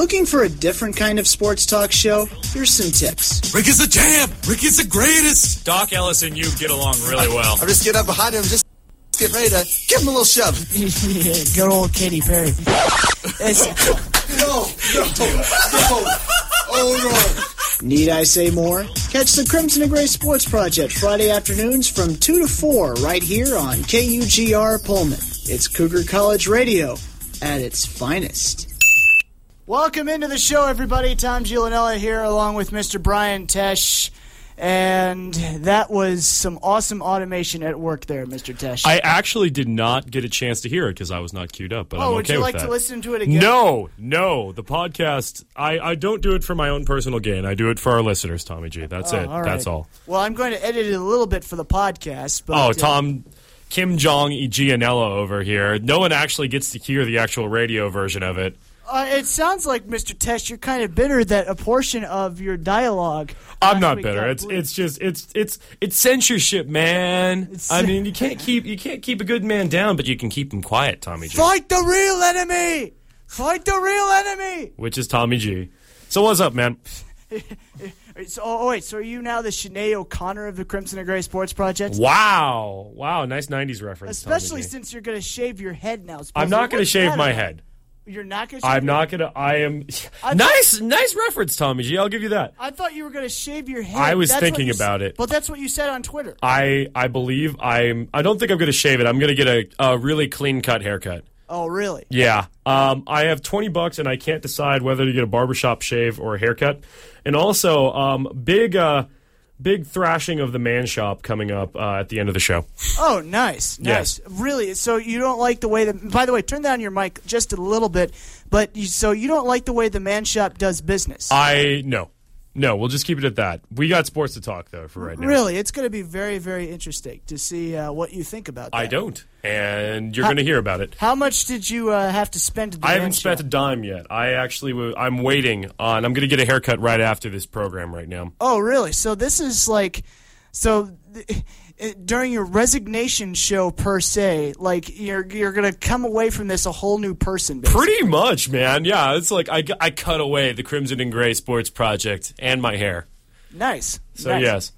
Looking for a different kind of sports talk show? Here's some tips. Rick is a champ. Rick is the greatest. Doc Ellis and you get along really well. I'll just get up behind him, just get ready to give him a little shove. yeah, good old Katy Perry. no, no, no. Oh no. Need I say more? Catch the Crimson and Gray Sports Project Friday afternoons from 2 to 4 right here on KUGR Pullman. It's Cougar College Radio at its finest. Welcome into the show, everybody. Tom Giulianella here, along with Mr. Brian Tesh. And that was some awesome automation at work there, Mr. Tesh. I actually did not get a chance to hear it because I was not queued up, but oh, I'm okay would you like that. to listen to it again? No, no. The podcast, I, I don't do it for my own personal gain. I do it for our listeners, Tommy G. That's oh, it. All That's all. Well, I'm going to edit it a little bit for the podcast. But, oh, uh, Tom. Kim Jong Gianella over here. No one actually gets to hear the actual radio version of it. Uh, it sounds like, Mr. Test, you're kind of bitter that a portion of your dialogue. I'm not bitter. It's it's just it's it's it's censorship, man. It's- I mean, you can't keep you can't keep a good man down, but you can keep him quiet, Tommy G. Fight the real enemy! Fight the real enemy! Which is Tommy G. So what's up, man? So, oh, wait, so are you now the Sinead O'Connor of the Crimson and Gray Sports Project? Wow, wow, nice '90s reference. Especially since you're going to shave your head now. I'm not going to shave my head. You're not going to shave I'm your- not gonna. I am. I nice, nice reference, Tommy G. I'll give you that. I thought you were going to shave your head. I was That's thinking you about it. But that's what you said on Twitter. I I believe I'm. I don't think I'm gonna shave it. I'm gonna get a, a really clean cut haircut. Oh, really? Yeah. Um, I have 20 bucks and I can't decide whether to get a barbershop shave or a haircut. And also, um, big, uh, big thrashing of the man shop coming up uh, at the end of the show. Oh, nice, nice. Yes. Really? So you don't like the way that? By the way, turn down your mic just a little bit. But you, so you don't like the way the man shop does business? I no, no. We'll just keep it at that. We got sports to talk though for right now. Really, it's going to be very, very interesting to see uh, what you think about that. I don't, and you're How- going to hear about it. How much did you uh, have to spend? At the I haven't spent a dime yet. I actually, w- I'm waiting on. I'm going to get a haircut right after this program right now. Oh, really? So this is like, so th- Uh, during your resignation show per se, like you're you're going to come away from this a whole new person. Basically. Pretty much, man. Yeah, it's like I, I cut away the Crimson and Gray Sports Project and my hair. Nice. So nice. yes,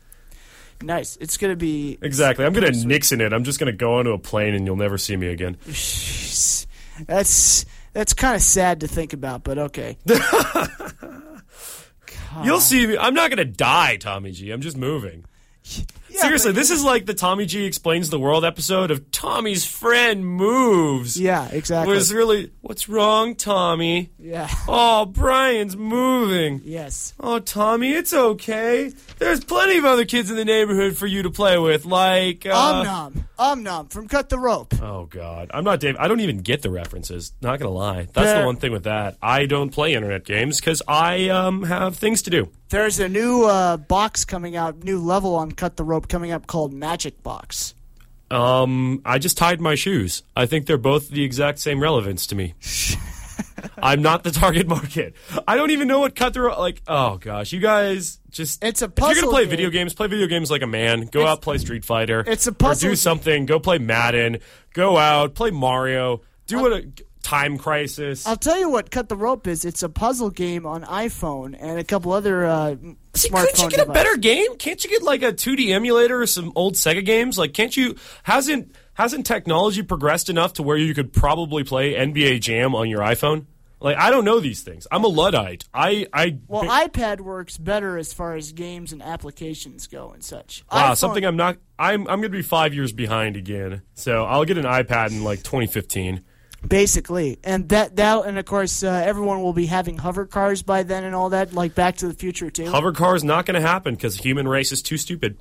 Nice. It's going to be. exactly. I'm going to Nixon it. I'm just going to go onto a plane and you'll never see me again. That's that's kind of sad to think about, but okay. You'll see me. I'm not going to die, Tommy G. I'm just moving. Seriously, this is like the Tommy G explains the world episode of Tommy's friend moves. Yeah, exactly. Was really what's wrong, Tommy? yeah. Oh, Brian's moving. Yes. Oh, Tommy, it's okay. There's plenty of other kids in the neighborhood for you to play with, like. Uh, Om nom. Om nom from Cut the Rope. Oh God, I'm not Dave. I don't even get the references. Not gonna lie. That's There- the one thing with that. I don't play internet games because I um, have things to do. There's a new uh, box coming out, new level on Cut the Rope coming up called Magic Box. Um, I just tied my shoes. I think they're both the exact same relevance to me. I'm not the target market. I don't even know what cut through. Like, oh gosh, you guys just. It's a If you're gonna play game. video games, play video games like a man. Go out, play Street Fighter. it's a Or puzzle do something. Go play Madden. Go out, play Mario. Do what a time crisis. I'll tell you what Cut the Rope is. It's a puzzle game on iPhone and a couple other uh, See, couldn't you get a better game? Can't you get like a 2D emulator or some old Sega games? Like, can't you? Hasn't hasn't technology progressed enough to where you could probably play NBA Jam on your iPhone? Like, I don't know these things. I'm a luddite. I I Well, iPad works better as far as games and applications go and such. wow iPhone- something I'm not. I'm I'm gonna be five years behind again. So I'll get an iPad in like 2015. Basically, and that that and of course uh, everyone will be having hover cars by then and all that, like Back to the Future too. Hover cars not gonna happen because human race is too stupid.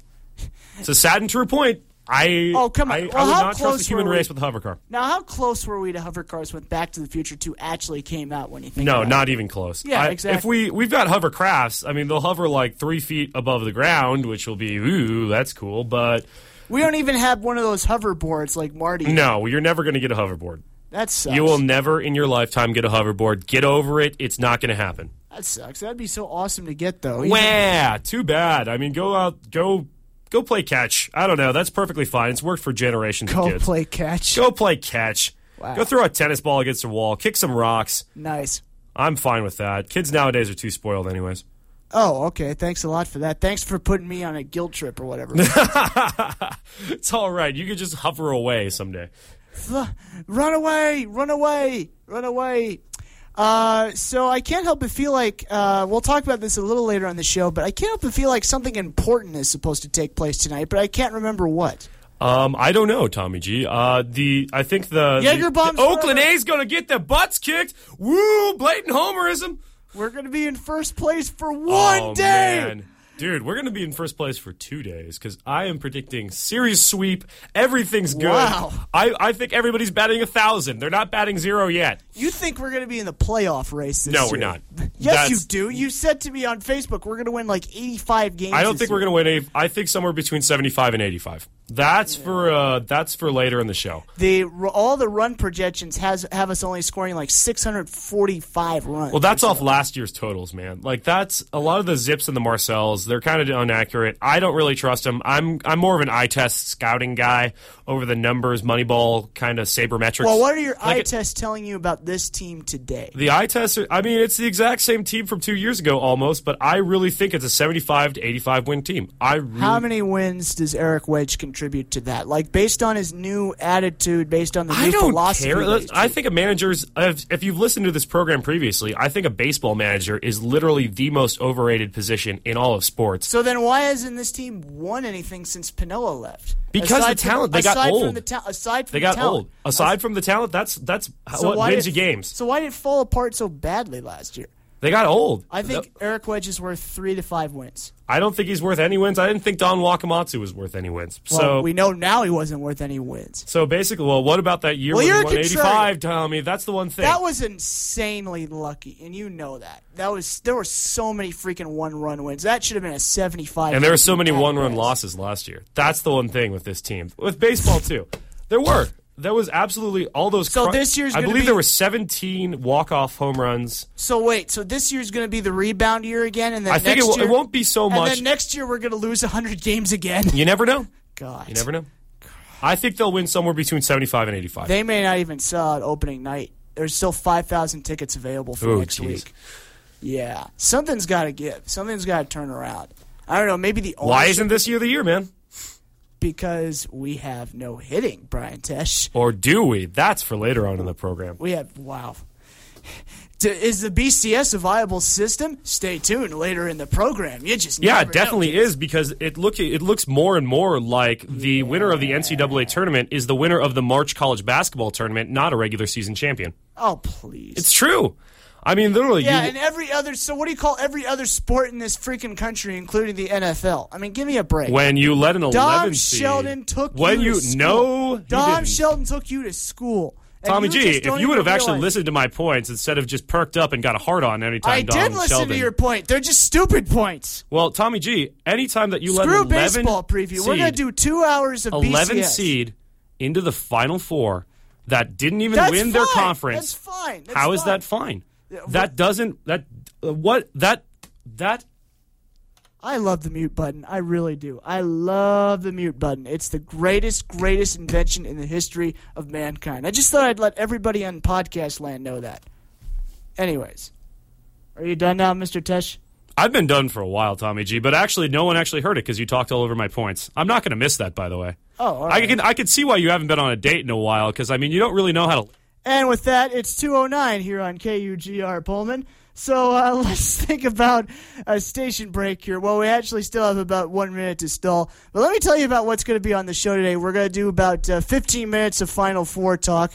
It's a sad and true point. I Oh, come on. I, Well, I would how not close trust the human we? race with a hover car. now, how close were we to hover cars when Back to the Future Two actually came out? When you think No, about it? not even close. Yeah, I- exactly. If we we've got hover crafts, I mean they'll hover like three feet above the ground, which will be ooh, that's cool. But We don't even have one of those hoverboards like Marty. no, you're never going to get a hoverboard. That sucks. You will never in your lifetime get a hoverboard. Get over it. It's not going to happen. That sucks. That'd be so awesome to get though. Wah! Too bad. I mean, go out, go, go play catch. I don't know. That's perfectly fine. It's worked for generations Go of kids. play catch. Go play catch. Wow. Go throw a tennis ball against a wall. Kick some rocks. Nice. I'm fine with that. Kids nowadays are too spoiled, anyways. Oh, okay. Thanks a lot for that. Thanks for putting me on a guilt trip or whatever. It's all right. You could just hover away someday. Run away, run away, run away. Uh, so I can't help but feel like uh, we'll talk about this a little later on the show, but I can't help but feel like something important is supposed to take place tonight, but I can't remember what. Um, I don't know, Tommy G. Uh, the I think the, Jaeger the, bombs the Oakland forever. A's gonna get their butts kicked. Woo! Blatant homerism. We're going to be in first place for one oh, day. Man. Dude, we're going to be in first place for two days because I am predicting series sweep. Everything's good. Wow. I, I think everybody's batting a thousand. They're not batting zero yet. You think we're going to be in the playoff race this No, year? we're not. Yes, That's- you do. You said to me on Facebook we're going to win like 85 games. I don't this think we're year. going to win. A, I think somewhere between seventy-five and eighty-five. That's for uh, that's for later in the show. the all the run projections has have us only scoring like 645 runs. Well, that's off last year's totals, man. Like that's a lot of the ZiPS and the Marcels. They're kind of inaccurate. I don't really trust them. I'm I'm more of an eye test scouting guy over the numbers, Moneyball kind of sabermetrics. Well, what are your Like eye it- tests telling you about this team today? The eye test. are- I mean, it's the exact same team from two years ago almost, but I really think it's a 75 to 85 win team. I really, How many wins does Eric Wedge contribute to that? Like based on his new attitude, based on the new I don't philosophy. I think a manager's. If, if you've listened to this program previously, I think a baseball manager is literally the most overrated position in all of sports. So then, why hasn't this team won anything since Piniella left? Because the from- talent- they got aside old. From the ta- aside from They the got talent. old. Aside from the talent, that's that's So what wins did, you games. So why did it fall apart so badly last year? They got old. I think Eric Wedge is worth three to five wins. I don't think he's worth any wins. I didn't think Don Wakamatsu was worth any wins. Well, so we know now he wasn't worth any wins. so basically, well, what about that year Well, when you're he won contrarian. 85, Tommy? That's the one thing. That was insanely lucky, and you know that. That was there were so many freaking one run wins. That should have been a seventy five. and there were so many one-run losses last year. That's the one thing with this team. With baseball too, there were. There was absolutely all those. So cr- this year's I believe be- there were 17 walk-off home runs. So wait, so this year's going to be the rebound year again, and then I think it, w- it won't be so and much. then next year we're going to lose hundred games again. you never know. God, You never know. I think they'll win somewhere between 75 and 85. They may not even sell out opening night. There's still five thousand tickets available for Oh, next jeez. week. Yeah, something's got to give. Something's got to turn around. I don't know. Maybe the Why isn't this year the year, man? Because we have no hitting, Brian Tesh. Or do we? That's for later on in the program. We have wow. Is the BCS a viable system? Stay tuned later in the program. You just Yeah, it know. definitely is because it look it looks more and more like the winner of the NCAA tournament is the winner of the March College basketball tournament, not a regular season champion. Oh please. It's true. I mean, literally, yeah, you, and every other. So what do you call every other sport in this freaking country, including the NFL? I mean, give me a break. when you let an Dom eleven seed, Sheldon took when you you to school. no, Dom. Sheldon took you to school. Tommy G, if you would have actually realize- listened to my points instead of just perked up and got a hard on anytime I Dom did listen Sheldon. to your point. They're just stupid points. well, Tommy G, anytime that you let Screw an 11 baseball preview. We're gonna do two hours of 11 BCS. seed into the final four that didn't even That's win their conference. That's fine. That's How is fine. that fine? That doesn't that uh, what that that I love the mute button. I really do. I love the mute button. It's the greatest, greatest invention in the history of mankind. I just thought I'd let everybody on podcast land know that. Anyways, are you done now, Mr. Tesh? I've been done for a while, Tommy G, but actually no one actually heard it because you talked all over my points. I'm not going to miss that, by the way. Oh, I can I can see why you haven't been on a date in a while because I mean you don't really know how to. And with that, it's 209 here on KUGR Pullman. So uh, let's think about a station break here. Well, we actually still have about one minute to stall. But let me tell you about what's going to be on the show today. We're going to do about uh, 15 minutes of Final Four talk.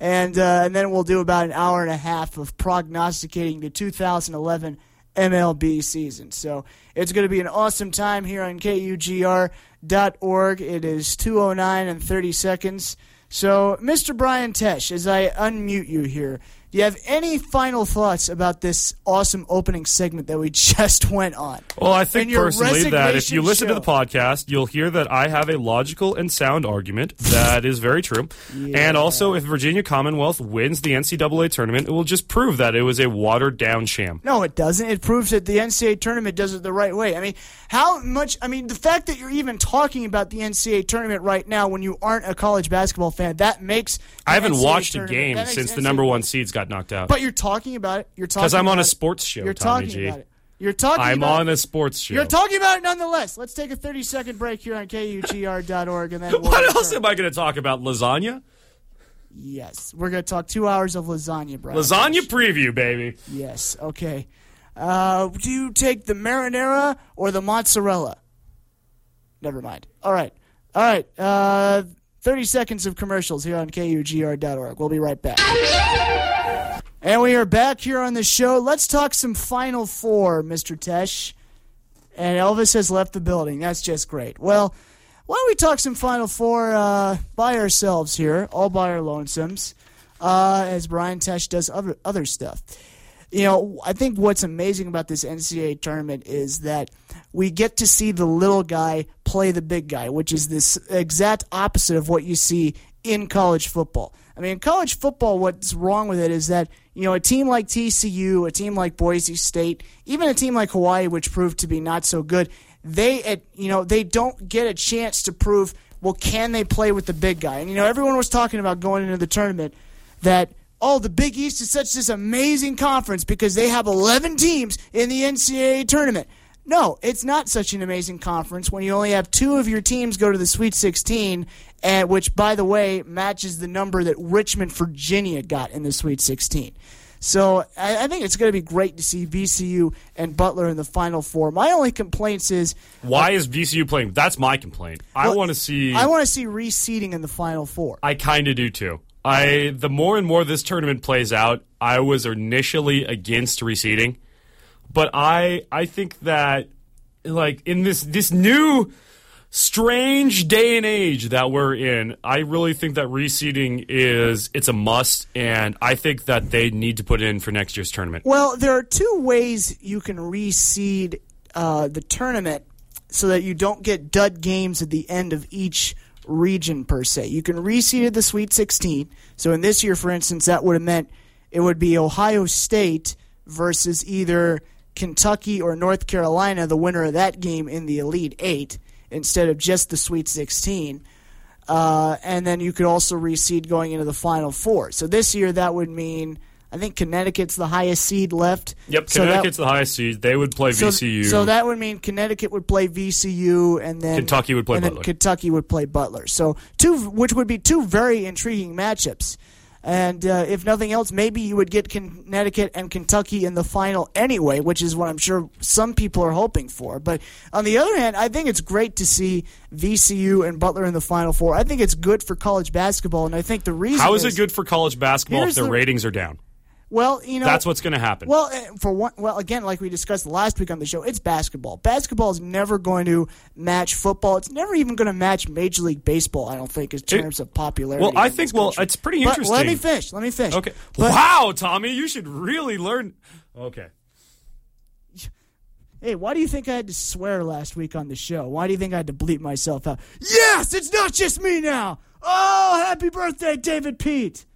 And, uh, and then we'll do about an hour and a half of prognosticating the 2011 MLB season. So it's going to be an awesome time here on KUGR.org. It is 209 and 30 seconds. So, Mr. Brian Tesh, as I unmute you here, do you have any final thoughts about this awesome opening segment that we just went on? Well, I think personally that if you listen to the podcast, you'll hear that I have a logical and sound argument that is very true. And also, if Virginia Commonwealth wins the NCAA tournament, it will just prove that it was a watered down sham. No, it doesn't. It proves that the NCAA tournament does it the right way. I mean, how much? I mean, the fact that you're even talking about the NCAA tournament right now when you aren't a college basketball fan, that makes. I haven't NCAA watched a game since the number one seeds got knocked out. But you're talking about it. You're talking Because I'm on a sports show, You're Tommy talking G. about it. You're talking. I'm about on it. a sports show. You're talking about it nonetheless. Let's take a 30 second break here on KUGR.org and then we'll What else am I going to talk about? Lasagna? Yes, we're going to talk two hours of lasagna, Brian. Lasagna preview, baby. Yes. Okay. Uh, do you take the marinara or the mozzarella? Never mind. All right. All right. Uh, 30 seconds of commercials here on KUGR.org. We'll be right back. And we are back here on the show. Let's talk some Final Four, Mr. Tesh. And Elvis has left the building. That's just great. Well, why don't we talk some Final Four uh, by ourselves here, all by our lonesomes, uh, as Brian Tesh does other, other stuff. You know, I think what's amazing about this NCAA tournament is that we get to see the little guy play the big guy, which is this exact opposite of what you see in college football. I mean, college football, what's wrong with it is that, you know, a team like TCU, a team like Boise State, even a team like Hawaii, which proved to be not so good, they, you know, they don't get a chance to prove, well, can they play with the big guy? And, you know, everyone was talking about going into the tournament that oh, the Big East is such this amazing conference because they have 11 teams in the NCAA tournament. No, it's not such an amazing conference when you only have two of your teams go to the Sweet 16, and which, by the way, matches the number that Richmond, Virginia got in the Sweet 16. So I, I think it's going to be great to see VCU and Butler in the Final Four. My only complaints is Why is VCU playing? That's my complaint. I want to see. I want to see reseeding in the Final Four. I kind of do too. I the more and more this tournament plays out, I was initially against reseeding, but I I think that like in this this new strange day and age that we're in, I really think that reseeding is it's a must, and I think that they need to put it in for next year's tournament. Well, there are two ways you can reseed uh, the tournament so that you don't get dud games at the end of each region per se. You can reseed at the Sweet 16. So in this year, for instance, that would have meant it would be Ohio State versus either Kentucky or North Carolina, the winner of that game in the Elite Eight, instead of just the Sweet 16. Uh, and then you could also reseed going into the Final Four. So this year, that would mean I think Connecticut's the highest seed left. Yep, So that- Connecticut's the highest seed. They would play so, VCU. So that would mean Connecticut would play VCU, and then Kentucky would play Butler. Kentucky would play Butler. So two, which would be two very intriguing matchups. And uh, if nothing else, maybe you would get Connecticut and Kentucky in the final anyway, which is what I'm sure some people are hoping for. But on the other hand, I think it's great to see VCU and Butler in the final four. I think it's good for college basketball, and I think the reason How is it good for college basketball if their the- ratings are down? Well, you know That's what's going to happen. Well, uh, for one, well, again, like we discussed last week on the show, it's basketball. Basketball is never going to match football. It's never even going to match Major League Baseball. I don't think, in terms of popularity. well, I think well, it's pretty But interesting. let me finish. Let me finish. Okay. But- wow, Tommy, you should really learn. Okay. Hey, why do you think I had to swear last week on the show? Why do you think I had to bleep myself out? Yes, it's not just me now. Oh, happy birthday, David Pete.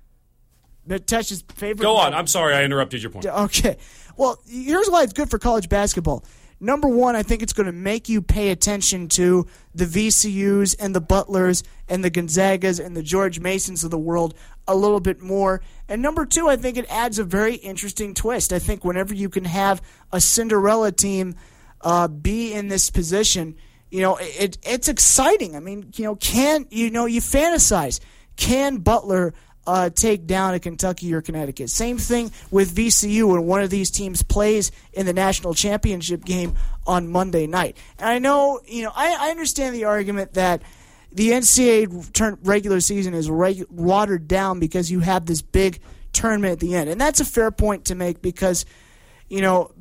Natesh's favorite. Go on. I'm sorry I interrupted your point. Okay. Well, here's why it's good for college basketball. Number one, I think it's going to make you pay attention to the VCUs and the Butlers and the Gonzagas and the George Masons of the world a little bit more. And number two, I think it adds a very interesting twist. I think whenever you can have a Cinderella team uh, be in this position, you know, it, it's exciting. I mean, you know, can you know you fantasize? Can Butler uh, take down a Kentucky or Connecticut? Same thing with VCU when one of these teams plays in the national championship game on Monday night. And I know, you know, I, I understand the argument that the NCAA turn, regular season is watered down because you have this big tournament at the end, and that's a fair point to make because, you know,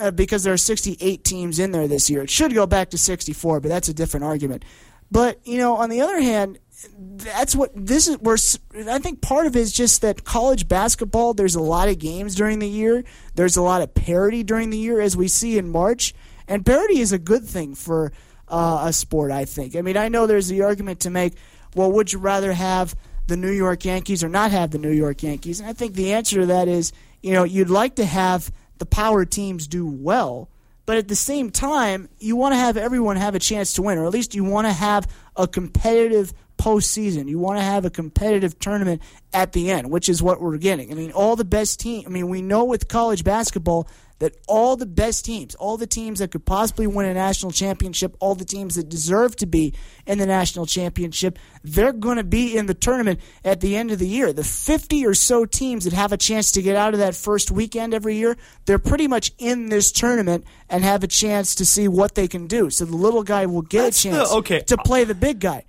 uh, because there are 68 teams in there this year. It should go back to 64, but that's a different argument. But you know, on the other hand, that's what this is. I think part of it is just that college basketball. There's a lot of games during the year. There's a lot of parity during the year, as we see in March, and parity is a good thing for uh, a sport. I think. I mean, I know there's the argument to make. Well, would you rather have the New York Yankees or not have the New York Yankees? And I think the answer to that is, you know, you'd like to have the power teams do well, but at the same time, you want to have everyone have a chance to win, or at least you want to have a competitive postseason. You want to have a competitive tournament at the end, which is what we're getting. I mean, all the best team. I mean, we know with college basketball that all the best teams, all the teams that could possibly win a national championship, all the teams that deserve to be in the national championship, they're going to be in the tournament at the end of the year. The 50 or so teams that have a chance to get out of that first weekend every year, they're pretty much in this tournament and have a chance to see what they can do. So the little guy will get That's a the- chance okay. to play the big guy.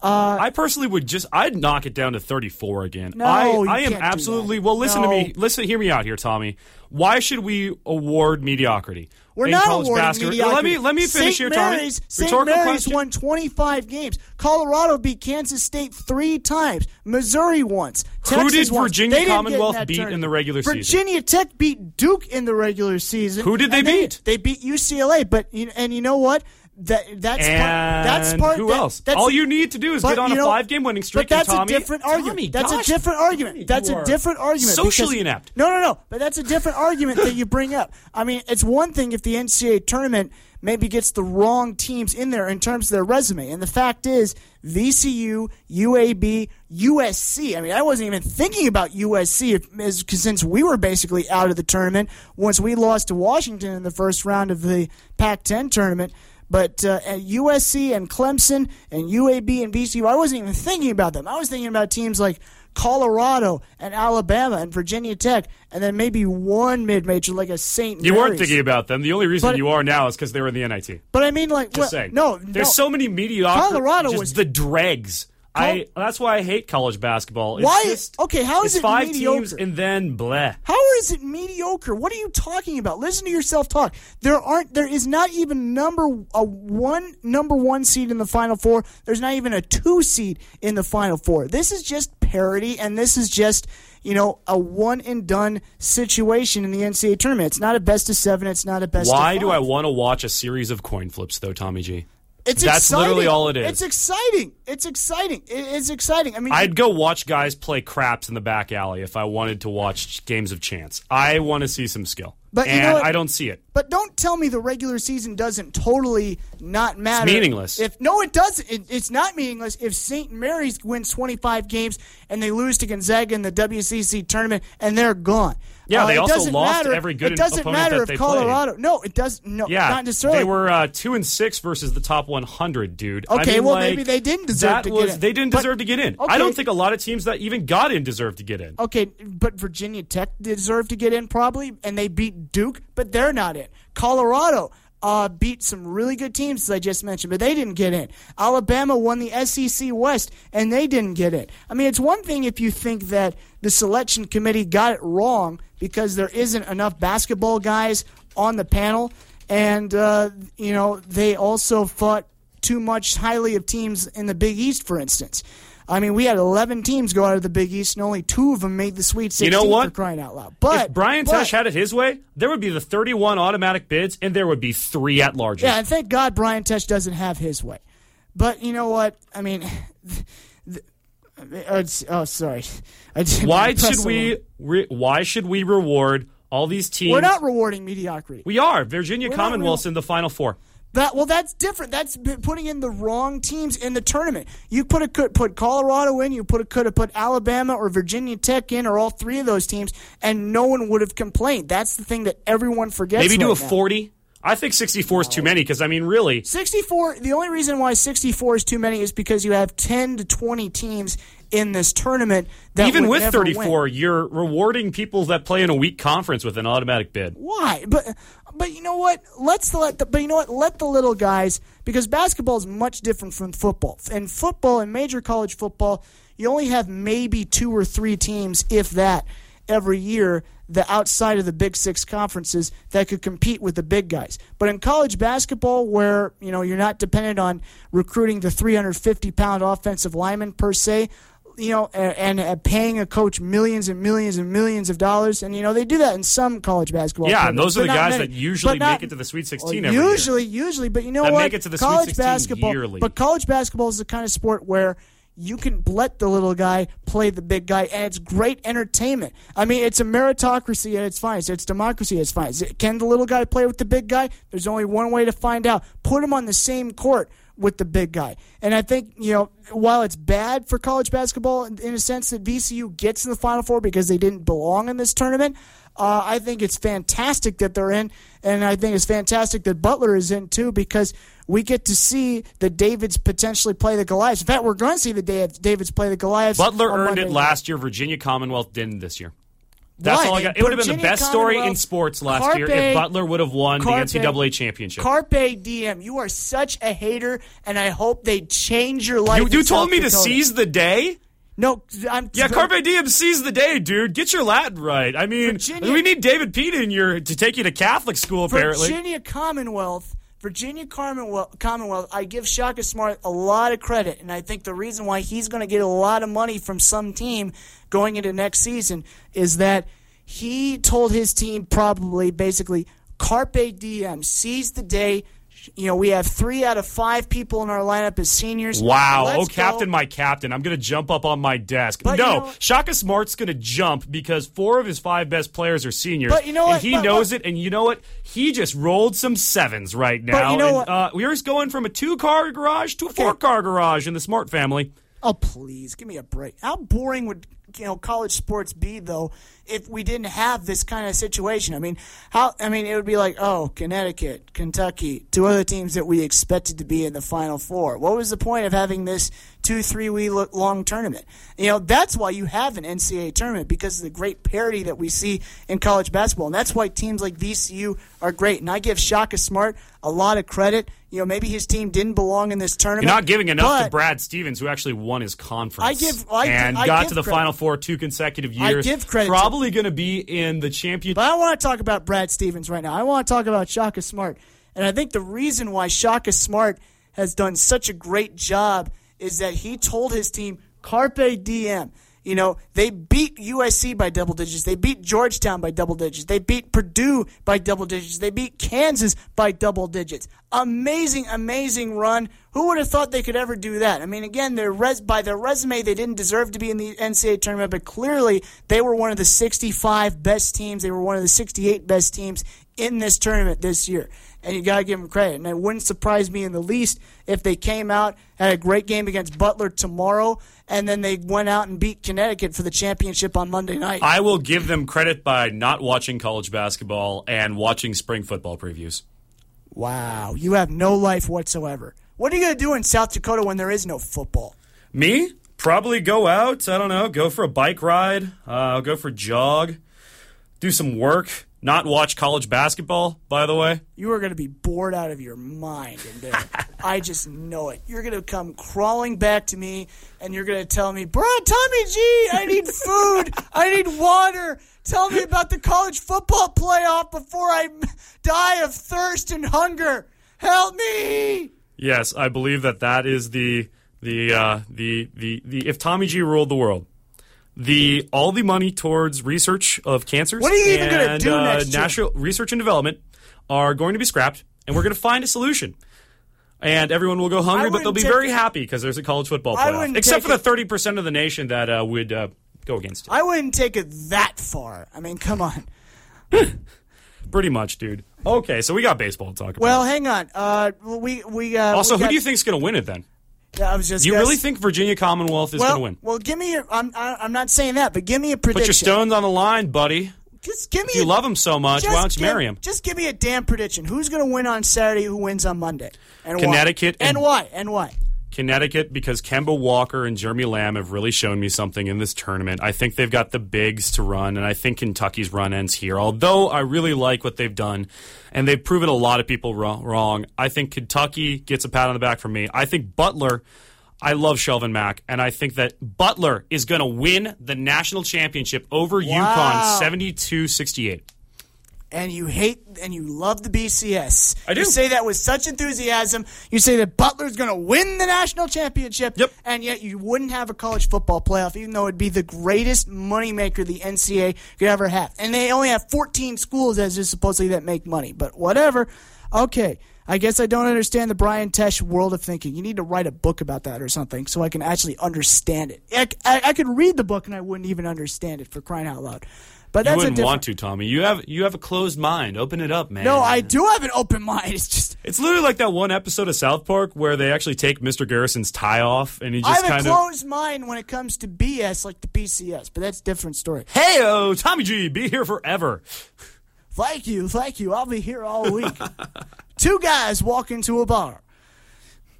Uh, I personally would just I'd knock it down to 34 again. No, I, I am absolutely well. Listen No. to me. Listen, hear me out here, Tommy. Why should we award mediocrity? We're in not awarding basketball? mediocrity. Let me let me finish St. here, Mary's, Tommy. St. Rhetorical Mary's question. won 25 games. Colorado beat Kansas State three times. Missouri once. Who did. Virginia They in Commonwealth that beat in the regular season? Virginia Tech beat Duke in the regular season. Who did they beat? They beat UCLA. But and you know what? That that's and part. That's part. who that- else? That's All you need to do is but, get on you a know- five-game winning streak. But that's and Tommy, a different argument. Tommy, that's gosh, a different argument. Tommy, that's a different argument. Socially because- inept. No, no, no. But that's a different argument that you bring up. I mean, it's one thing if the NCAA tournament maybe gets the wrong teams in there in terms of their resume, and the fact is VCU, UAB, USC. I mean, I wasn't even thinking about USC if, as, since we were basically out of the tournament once we lost to Washington in the first round of the Pac-10 tournament. But uh, at USC and Clemson and UAB and VCU, I wasn't even thinking about them. I was thinking about teams like Colorado and Alabama and Virginia Tech, and then maybe one mid-major like a St. You weren't thinking about them. The only reason But- you are now is because they were in the NIT. But I mean, like, Just well, saying. no, there's no. so many mediocre. Colorado just was- the dregs. I that's why I hate college basketball. It's Why- just- okay, how is it's it five mediocre? teams and then bleh. How is it mediocre? What are you talking about? Listen to yourself talk. There aren't. There is not even number a one number one seed in the final four. There's not even a two seed in the final four. This is just parity, and this is just you know a one and done situation in the NCAA tournament. It's not a best of seven. It's not a best. Of Why do I want to watch a series of coin flips though, Tommy G? It's That's exciting. literally all it is. It's exciting. It's exciting. It's exciting. I mean, I'd go watch guys play craps in the back alley if I wanted to watch games of chance. I want to see some skill, But you know what? I don't see it. But don't tell me the regular season doesn't totally not matter. meaningless. If no, it doesn't. It, it's not meaningless. If St. Mary's wins 25 games and they lose to Gonzaga in the WCC tournament and they're gone. Yeah, Uh, they it also doesn't lost matter. every good It doesn't opponent matter that if Colorado. No, it does. No, Yeah, not necessarily. they were uh, two and six versus the top 100, dude. I Okay, mean, well, like, maybe they didn't deserve that to get was, in. They didn't But- deserve to get in. okay. I don't think a lot of teams that even got in deserve to get in. Okay, but Virginia Tech deserved to get in probably, and they beat Duke, but they're not in. Colorado uh, beat some really good teams, as I just mentioned, but they didn't get in. Alabama won the SEC West, and they didn't get in. I mean, it's one thing if you think that the selection committee got it wrong because there isn't enough basketball guys on the panel, and uh, you know they also fought too much highly of teams in the Big East, for instance. I mean, we had 11 teams go out of the Big East, and only two of them made the Sweet 16 You know what? for crying out loud. But if Brian but, Tesh had it his way, there would be the 31 automatic bids, and there would be three at large. yeah, and thank God Brian Tesh doesn't have his way. But you know what? I mean, th- it's, oh, sorry. Why should we? Re, why should we reward all these teams? We're not rewarding mediocrity. We are. Virginia We're not Commonwealth's in the Final Four. That well, that's different. That's putting in the wrong teams in the tournament. You put a could put Colorado in. You put a could have put Alabama or Virginia Tech in, or all three of those teams, and no one would have complained. That's the thing that everyone forgets. Maybe do a now. 40. I think 64 is too many because, I mean, really, 64 the only reason why 64 is too many is because you have 10 to 20 teams in this tournament that even with never 34, win. you're rewarding people that play in a weak conference with an automatic bid. why? But but you know what? Let's let the but you know what? Let the little guys because basketball is much different from football. And football and major college football you only have maybe two or three teams if that every year the outside of the big six conferences that could compete with the big guys. But in college basketball where you know you're not dependent on recruiting the 350 pound offensive lineman per se you know, and, and uh, paying a coach millions and millions and millions of dollars, and you know they do that in some college basketball. Yeah, and those are the guys many. that usually not- make it to the Sweet 16 well, every year. usually, usually, but you know That what? make it to the Sweet college 16 basketball, yearly. but college basketball is the kind of sport where you can let the little guy play the big guy, and it's great entertainment. I mean, it's a meritocracy at its finest. It's democracy at its finest. Can the little guy play with the big guy? There's only one way to find out. Put him on the same court with the big guy. And I think, you know, while it's bad for college basketball in, a sense that VCU gets in the Final Four because they didn't belong in this tournament, uh, I think it's fantastic that they're in, and I think it's fantastic that Butler is in too because we get to see the Davids potentially play the Goliaths. In fact, we're going to see the Davids play the Goliaths. Butler earned Monday it night. last year. Virginia Commonwealth didn't this year. That's Why? all I got. It would have been the best story in sports last year if Butler would have won Carpe- the NCAA championship. Carpe diem. You are such a hater, and I hope they change your life. you you told South me to seize the day. No, I'm Yeah, Carpe Diem, seize the day, dude. Get your Latin right. I mean, Virginia- we need David Pete in your to take you to Catholic school. Apparently, Virginia Commonwealth, Virginia Commonwealth, Commonwealth. I give Shaka Smart a lot of credit, and I think the reason why he's going to get a lot of money from some team going into next season is that he told his team probably basically carpe diem, seize the day. You know, we have three out of five people in our lineup as seniors. Wow. Let's oh, go. Captain, my captain. I'm going to jump up on my desk. But you no, know? Shaka Smart's going to jump because four of his five best players are seniors. But you know and what? he But knows it. And you know what? He just rolled some sevens right now. But you know and, what? Uh, we're just going from a two car garage to a four car garage in the Smart family. Oh please, give me a break. How boring would you know college sports be though if we didn't have this kind of situation? I mean, how I mean it would be like, oh, Connecticut, Kentucky, two other teams that we expected to be in the final four. What was the point of having this two, three week long tournament? You know, that's why you have an NCAA tournament because of the great parity that we see in college basketball. And that's why teams like VCU are great. And I give Shaka Smart a lot of credit. You know, maybe his team didn't belong in this tournament. You're not giving enough to Brad Stevens, who actually won his conference. I give- I and I got give to the credit. Final Four two consecutive years. I give credit Probably going to be in the championship. But I want to talk about Brad Stevens right now. I want to talk about Shaka Smart. And I think the reason why Shaka Smart has done such a great job is that he told his team, Carpe Diem. You know, they beat USC by double digits. They beat Georgetown by double digits. They beat Purdue by double digits. They beat Kansas by double digits. Amazing, amazing run. Who would have thought they could ever do that? I mean, again, their res- by their resume, they didn't deserve to be in the NCAA tournament, but clearly they were one of the 65 best teams. They were one of the 68 best teams in this tournament this year. And you got to give them credit. And it wouldn't surprise me in the least if they came out, had a great game against Butler tomorrow, and then they went out and beat Connecticut for the championship on Monday night. I will give them credit by not watching college basketball and watching spring football previews. wow, you have no life whatsoever. What are you going to do in South Dakota when there is no football? Me? Probably go out. I don't know. Go for a bike ride. Uh, go for a jog. Do some work. Not watch college basketball, by the way. You are going to be bored out of your mind. I just know it. You're going to come crawling back to me and you're going to tell me, Bro, Tommy G, I need food. I need water. Tell me about the college football playoff before I die of thirst and hunger. Help me. Yes, I believe that that is the the uh, the the the if Tommy G ruled the world. The all the money towards research of cancers. What are you even gonna and, do uh, next? National research and development are going to be scrapped, and we're going to find a solution. And everyone will go hungry, but they'll be very it- happy because there's a college football playoff. Except for the thirty percent of the nation that uh, would uh, go against it. I wouldn't take it that far. I mean, come on. Pretty much, dude. Okay, so we got baseball to talk about. Well, hang on. Uh, we we uh, also, we who got- do you think's going to win it then? I was just. You really think Virginia Commonwealth is Well, going to win? well, give me. Your, I'm I'm not saying that, but give me a prediction. Put your stones on the line, buddy. Just give me. If you a- love him so much, why don't you give- marry him? Just give me a damn prediction. Who's going to win on Saturday? Who wins on Monday? And Connecticut Why? and- And why? And why? Connecticut because Kemba Walker and Jeremy Lamb have really shown me something in this tournament. I think they've got the bigs to run, and I think Kentucky's run ends here. Although I really like what they've done, and they've proven a lot of people wrong. wrong. I think Kentucky gets a pat on the back from me. I think Butler. I love Shelvin Mack, and I think that Butler is going to win the national championship over Wow. UConn 72 68. And you hate and you love the BCS. I do. You say that with such enthusiasm. You say that Butler's going to win the national championship. Yep. And yet you wouldn't have a college football playoff, even though it'd be the greatest moneymaker the NCAA could ever have. And they only have 14 schools as is supposedly that make money. But whatever. Okay. I guess I don't understand the Brian Tesh world of thinking. You need to write a book about that or something so I can actually understand it. I, I, I could read the book and I wouldn't even understand it for crying out loud. But You that's a wouldn't different. want to, Tommy. You have you have a closed mind. Open it up, man. No, I do have an open mind. It's just It's literally like that one episode of South Park where they actually take Mr. Garrison's tie off and he just I have a kind of. closed mind when it comes to BS like the BCS, but that's a different story. Hey, oh, Tommy G, be here forever. Thank you, thank you. I'll be here all week. Two guys walk into a bar.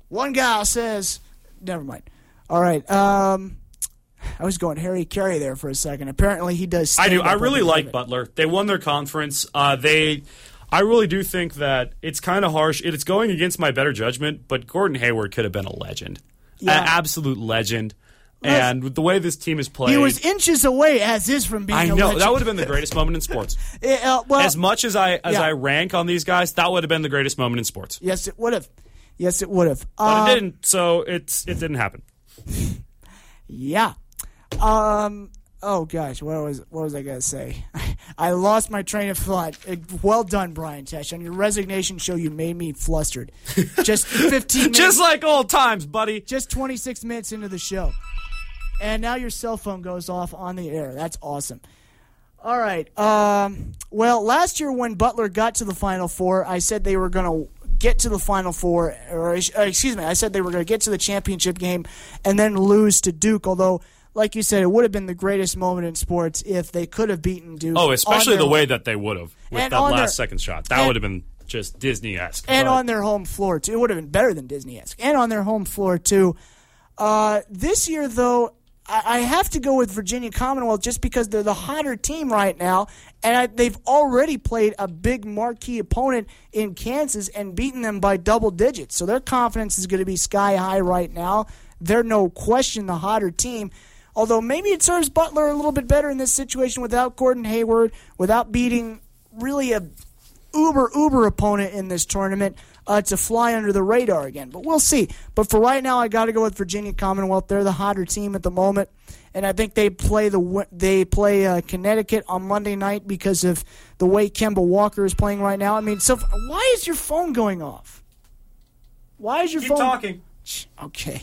One guy says, "Never mind." All right. Um, I was going Harry Caray there for a second. Apparently, he does. I do. I really like. Butler. They won their conference. Uh, they, I really do think that it's kind of harsh. It's going against my better judgment, but Gordon Hayward could have been a legend, Yeah. an absolute legend. Let's- And with the way this team is played, He was inches away, as is from being. I a know that would have been the greatest moment in sports. Uh, well, As much as I as yeah. I rank on these guys, that would have been the greatest moment in sports. yes, it would have. Yes, it would have. But Uh, it didn't. So it's it didn't happen. Yeah. Um. Oh gosh, what was what was I gonna say? I lost my train of thought. Uh, Well done, Brian Tesh. On your resignation show, you made me flustered. Just fifteen minutes. Just like old times, buddy. just 26 minutes into the show. And now your cell phone goes off on the air. That's awesome. All right. Um, well, last year when Butler got to the Final Four, I said they were going to get to the Final Four, or uh, excuse me, I said they were going to get to the championship game and then lose to Duke. Although, like you said, it would have been the greatest moment in sports if they could have beaten Duke. Oh, especially the way that they would have with that last their- second shot. That and- would have been just Disney esque. and on their home floor too. It would have been better than Disney esque, and on their home floor too. Uh, this year, though, I, I have to go with Virginia Commonwealth just because they're the hotter team right now, and I, they've already played a big marquee opponent in Kansas and beaten them by double digits. So their confidence is going to be sky high right now. They're no question the hotter team. Although maybe it serves Butler a little bit better in this situation without Gordon Hayward, without beating really a uber uber opponent in this tournament uh, to fly under the radar again. But we'll see. But for right now, I got to go with Virginia Commonwealth. They're the hotter team at the moment, and I think they play the they play uh, Connecticut on Monday night because of the way Kemba Walker is playing right now. I mean, so why is your phone going off? Why is your Keep phone talking. Okay.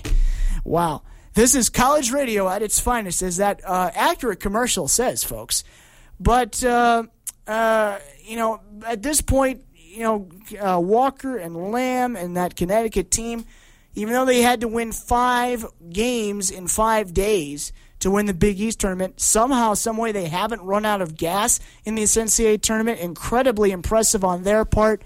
Wow. This is college radio at its finest, as that uh, accurate commercial says, folks. But, uh, uh, you know, at this point, you know, uh, Walker and Lamb and that Connecticut team, even though they had to win five games in five days to win the Big East tournament, somehow, someway, they haven't run out of gas in the NCAA tournament. Incredibly impressive on their part.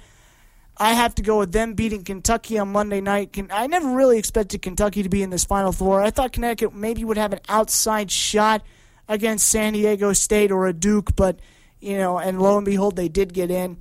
I have to go with them beating Kentucky on Monday night. I never really expected Kentucky to be in this Final Four. I thought Connecticut maybe would have an outside shot against San Diego State or a Duke, but you know, and lo and behold, they did get in.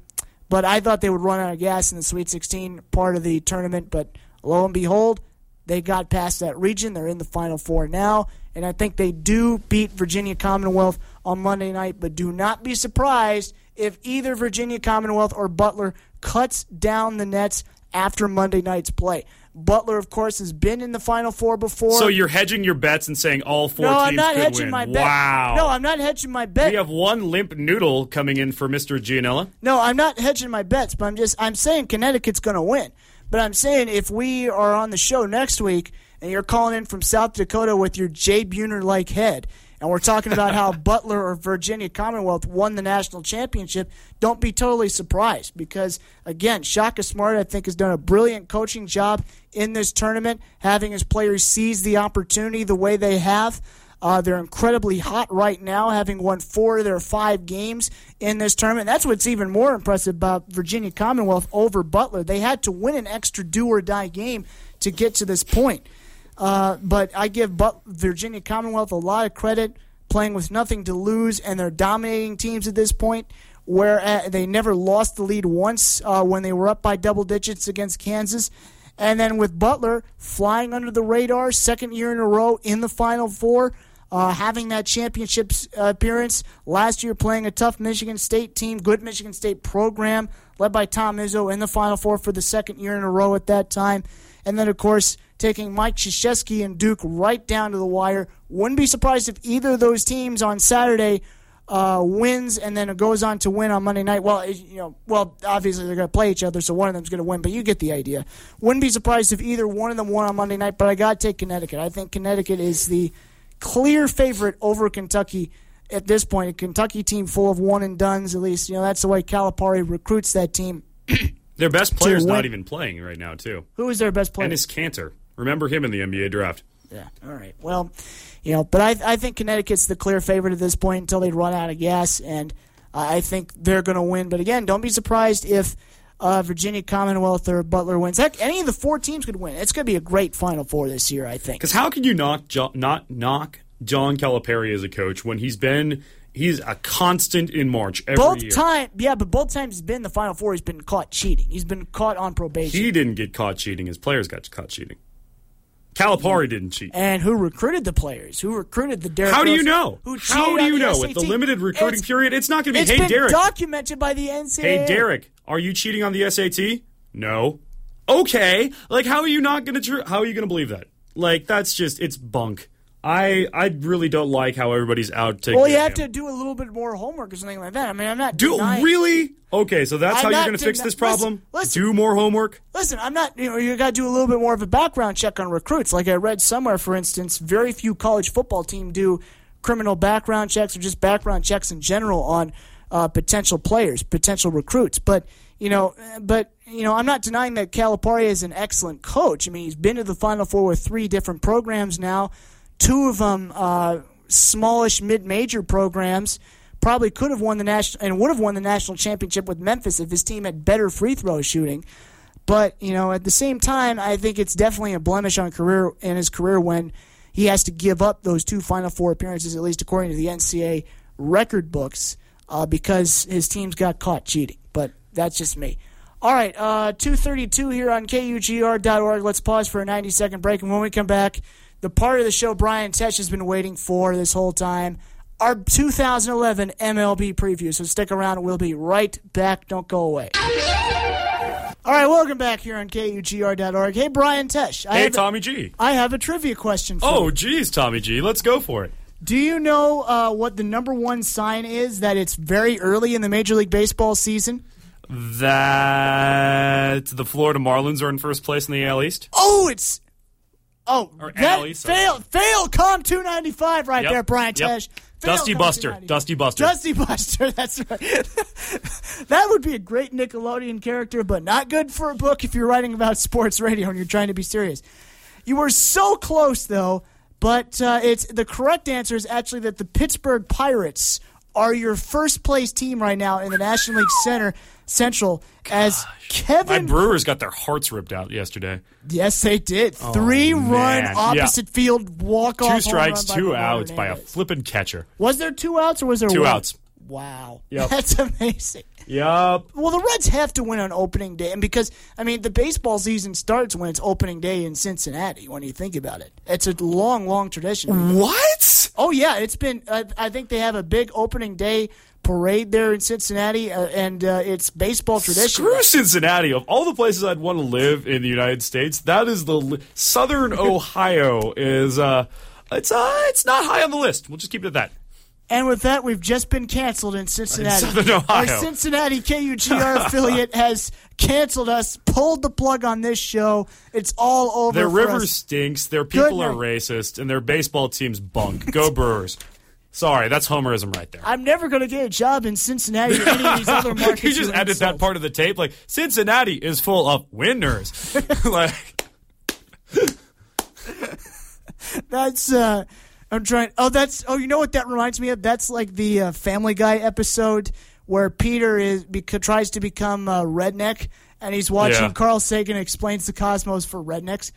But I thought they would run out of gas in the Sweet 16 part of the tournament. But lo and behold, they got past that region. They're in the Final Four now, and I think they do beat Virginia Commonwealth on Monday night. But do not be surprised if either Virginia Commonwealth or Butler cuts down the nets after Monday night's play. Butler, of course, has been in the Final Four before. So you're hedging your bets and saying all four no, I'm not hedging win. my bet. Wow. No, I'm not hedging my bet. we have one limp noodle coming in for Mr. Gianella. No, I'm not hedging my bets, but I'm just I'm saying Connecticut's going to win. But I'm saying if we are on the show next week and you're calling in from South Dakota with your Jay Buhner like head, and we're talking about how Butler or Virginia Commonwealth won the national championship, don't be totally surprised because again, Shaka Smart I think has done a brilliant coaching job in this tournament, having his players seize the opportunity the way they have. Uh, they're incredibly hot right now, having won four of their five games in this tournament. That's what's even more impressive about Virginia Commonwealth over Butler. They had to win an extra do or die game to get to this point. Uh, but I give but- Virginia Commonwealth a lot of credit, playing with nothing to lose, and they're dominating teams at this point. Where uh, they never lost the lead once uh, when they were up by double digits against Kansas. And then with Butler flying under the radar, second year in a row in the Final Four, uh, having that championship uh, appearance last year, playing a tough Michigan State team, good Michigan State program led by Tom Izzo in the Final Four for the second year in a row at that time, and then of course taking Mike Krzyzewski and Duke right down to the wire. Wouldn't be surprised if either of those teams on Saturday uh, wins and then it goes on to win on Monday night. Well, you know, well, obviously they're going to play each other, so one of them's going to win. But you get the idea. Wouldn't be surprised if either one of them won on Monday night. But I got to take Connecticut. I think Connecticut is the clear favorite over Kentucky at this point. A Kentucky team full of one and duns, at least. You know, that's the way Calipari recruits that team. Their best player's not even playing right now, too. Who is their best player? Enes Kanter. Remember him in the NBA draft. Yeah. All right. Well, you know, but I, I think Connecticut's the clear favorite at this point until they run out of gas, and I think they're going to win. But again, don't be surprised if uh, Virginia Commonwealth or Butler wins. Heck, any of the four teams could win. It's going to be a great Final Four this year, I think. Because how can you knock jo- not knock John Calipari as a coach when he's been he's a constant in March every Both year. time, yeah, but both times he's been in the Final Four, he's been caught cheating. He's been caught on probation. He didn't get caught cheating. His players got caught cheating. Calipari didn't cheat. and who recruited the players? Who recruited the Derek? How do you know? Who How do you know? With the limited recruiting It's- period, it's not going to be, It's hey, been Derek. documented by the NCAA. Hey, Derek, are you cheating on the SAT? No. Okay. Like, how are you not going to? Tr- how are you going to believe that? Like, that's just it's bunk. I I really don't like how everybody's out to. Well, you have to do a little bit more homework or something like that. I mean, I'm not do denying- really. Okay, so that's I'm how you're not going to fix deni- this problem. listen. do more homework. Listen, I'm not. You know, you got to do a little bit more of a background check on recruits. Like I read somewhere, for instance, very few college football team do criminal background checks or just background checks in general on uh, potential players, potential recruits. But you know, but you know, I'm not denying that Calipari is an excellent coach. I mean, he's been to the Final Four with three different programs now. Two of them uh, smallish mid-major programs. Probably could have won the national and would have won the national championship with Memphis if his team had better free throw shooting. But you know, at the same time, I think it's definitely a blemish on career in his career when he has to give up those two Final Four appearances, at least according to the NCAA record books, uh, because his teams got caught cheating. But that's just me. All right, uh, 232 here on KUGR.org. Let's pause for a 90 second break. And when we come back, the part of the show Brian Tesh has been waiting for this whole time our 2011 MLB preview. So stick around. We'll be right back. Don't go away. All right, welcome back here on KUGR.org. Hey, Brian Tesh. I Hey, Tommy G. I have a trivia question for you. Oh, you. geez, Tommy G. Let's go for it. Do you know uh, what the number one sign is that it's very early in the Major League Baseball season? That the Florida Marlins are in first place in the AL East. Oh, it's. Oh, Or that AL East, fail, fail, com 295 right Yep, there, Brian yep. Tesh. Fail, Dusty Com Buster, 295. Dusty Buster. Dusty Buster, that's right. that would be a great Nickelodeon character, but not good for a book if you're writing about sports radio and you're trying to be serious. You were so close, though, but uh, it's the correct answer is actually that the Pittsburgh Pirates are your first place team right now in the National League Center Central as Kevin. My Brewers got their hearts ripped out yesterday. Yes, they did. Three run Oh, man. opposite field walk off. Two strikes, two outs by a flipping catcher. Was there two outs or was there Two one? outs. Wow, Yep. that's amazing. Yup. Well, the Reds have to win on opening day, and because I mean, the baseball season starts when it's opening day in Cincinnati. When you think about it, it's a long, long tradition. What? Oh yeah, it's been. Uh, I think they have a big opening day parade there in Cincinnati, uh, and uh, it's baseball tradition. Screw Cincinnati. Of all the places I'd want to live in the United States, that is the li- Southern Ohio is uh it's uh it's not high on the list. We'll just keep it at that. And with that, we've just been canceled in Cincinnati. In Southern Ohio. Our Cincinnati KUGR affiliate has canceled us, pulled the plug on this show. It's all over. Their river us. stinks, their people are night. racist, and their baseball team's bunk. Go Brewers. Sorry, that's homerism right there. I'm never going to get a job in Cincinnati or any of these other markets. you just edit that part of the tape like Cincinnati is full of winners. like That's. uh I'm trying. Oh, that's. Oh, you know what that reminds me of? That's like the uh, Family Guy episode where Peter is beca- tries to become a redneck, and he's watching Yeah. Carl Sagan explains the cosmos for rednecks.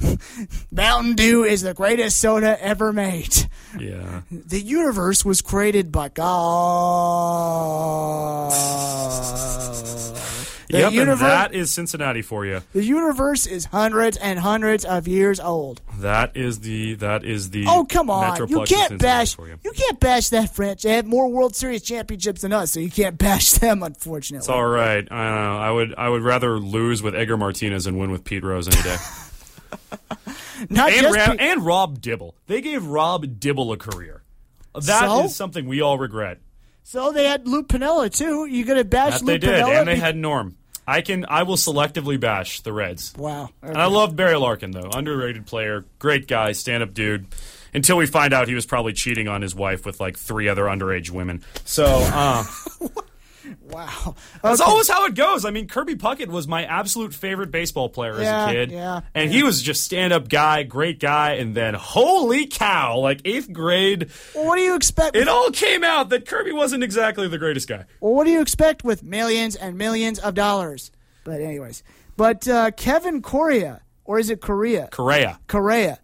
Mountain Dew is the greatest soda ever made. Yeah. The universe was created by God. The yep, universe, and that is Cincinnati for you. the universe is hundreds and hundreds of years old. That is the that is the. Oh come on! Metroplex You can't bash. you. You can't bash that franchise. They have more World Series championships than us, so you can't bash them. Unfortunately, It's all right. I don't know. I would I would rather lose with Edgar Martinez and win with Pete Rose any day. not and just Ra- Pete- and Rob Dibble. They gave Rob Dibble a career. That is So? something we all regret. so they had Lou Piniella too. You gonna bash That Lou they did, Piniella? and they be- had Norm. I can. I will selectively bash the Reds. wow. And I love Barry Larkin though, underrated player, great guy, stand-up dude. Until we find out he was probably cheating on his wife with like three other underage women. So uh, Wow. that's Okay. always how it goes. I mean, Kirby Puckett was my absolute favorite baseball player Yeah, as a kid, yeah, and he was just stand-up guy, great guy. And then, holy cow! Like eighth grade, Well, what do you expect? it all came out that Kirby wasn't exactly the greatest guy. Well, what do you expect with millions and millions of dollars? But anyways, but uh, Kevin Correia, or is it Korea? Correa. Correa,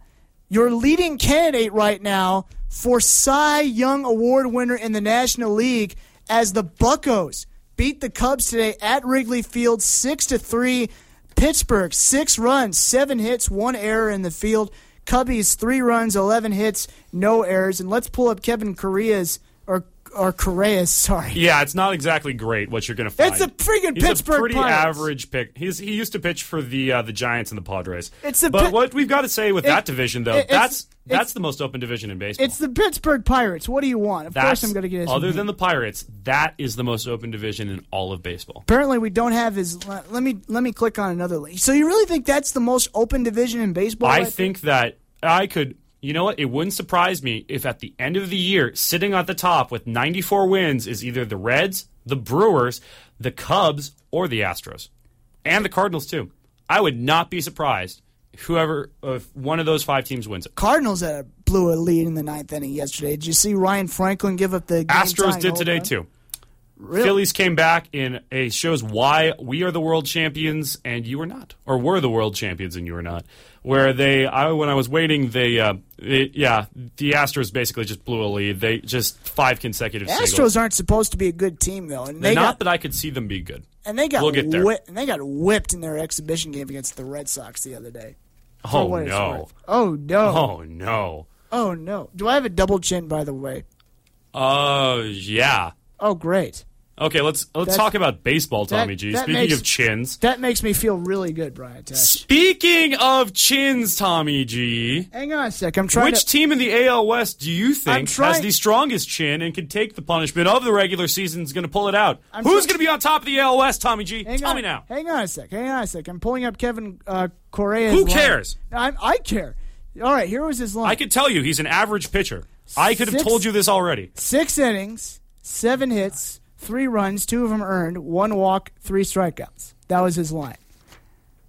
your leading candidate right now for Cy Young Award winner in the National League, as the Buckos beat the Cubs today at Wrigley Field six to three. Pittsburgh six runs, seven hits, one error in the field. Cubbies three runs, eleven hits, no errors. And let's pull up Kevin Correia's or or Correa's. Sorry. Yeah, it's not exactly great what you're going to find. It's a freaking He's Pittsburgh a pretty Pirates. average pick. He's he used to pitch for the uh, the Giants and the Padres. It's the but Pit- what we've got to say with It- that division though, it- that's that's the most open division in baseball. It's the Pittsburgh Pirates. What do you want? Of that's, course, I'm going to get his other name. than the Pirates, that is the most open division in all of baseball. Apparently, we don't have his. Let me let me click on another link. So you really think that's the most open division in baseball? I right think that I could. You know what? It wouldn't surprise me if at the end of the year, sitting at the top with 94 wins, is either the Reds, the Brewers, the Cubs, or the Astros, and the Cardinals too. I would not be surprised whoever if one of those five teams wins it. Cardinals uh, blew a lead in the ninth inning yesterday. Did you see Ryan Franklin give up the game Astros did today run? too. Really? Phillies came back in a shows why we are the world champions and you are not, or were the world champions and you are not. Where they, I when I was waiting, they, uh, it, yeah, the Astros basically just blew a lead. They just five consecutive Astros singles. aren't supposed to be a good team though, and They're not got that I could see them be good. and they got We'll get there. and they got whipped in their exhibition game against the Red Sox the other day. For Oh what it's no! worth. Oh no! Oh no! Oh no! Do I have a double chin by the way? Uh, yeah. Oh great! Okay, let's let's That's- talk about baseball, Tommy that- G. that Speaking makes- of chins. That makes me feel really good, Brian. Tesh. Speaking of chins, Tommy G. Hang on a sec. I'm trying Which to. team in the AL West do you think trying- has the strongest chin and can take the punishment of the regular season? Is going to pull it out. I'm Who's try- going to be on top of the AL West, Tommy G? Hang Tell on, me now. Hang on a sec. Hang on a sec. I'm pulling up Kevin uh, Correia's. Who line. cares? I'm, I care. All right, here was his line. I could tell you he's an average pitcher. I could have Six- told you this already. Six innings, seven hits, three runs, two of them earned, one walk, three strikeouts. That was his line.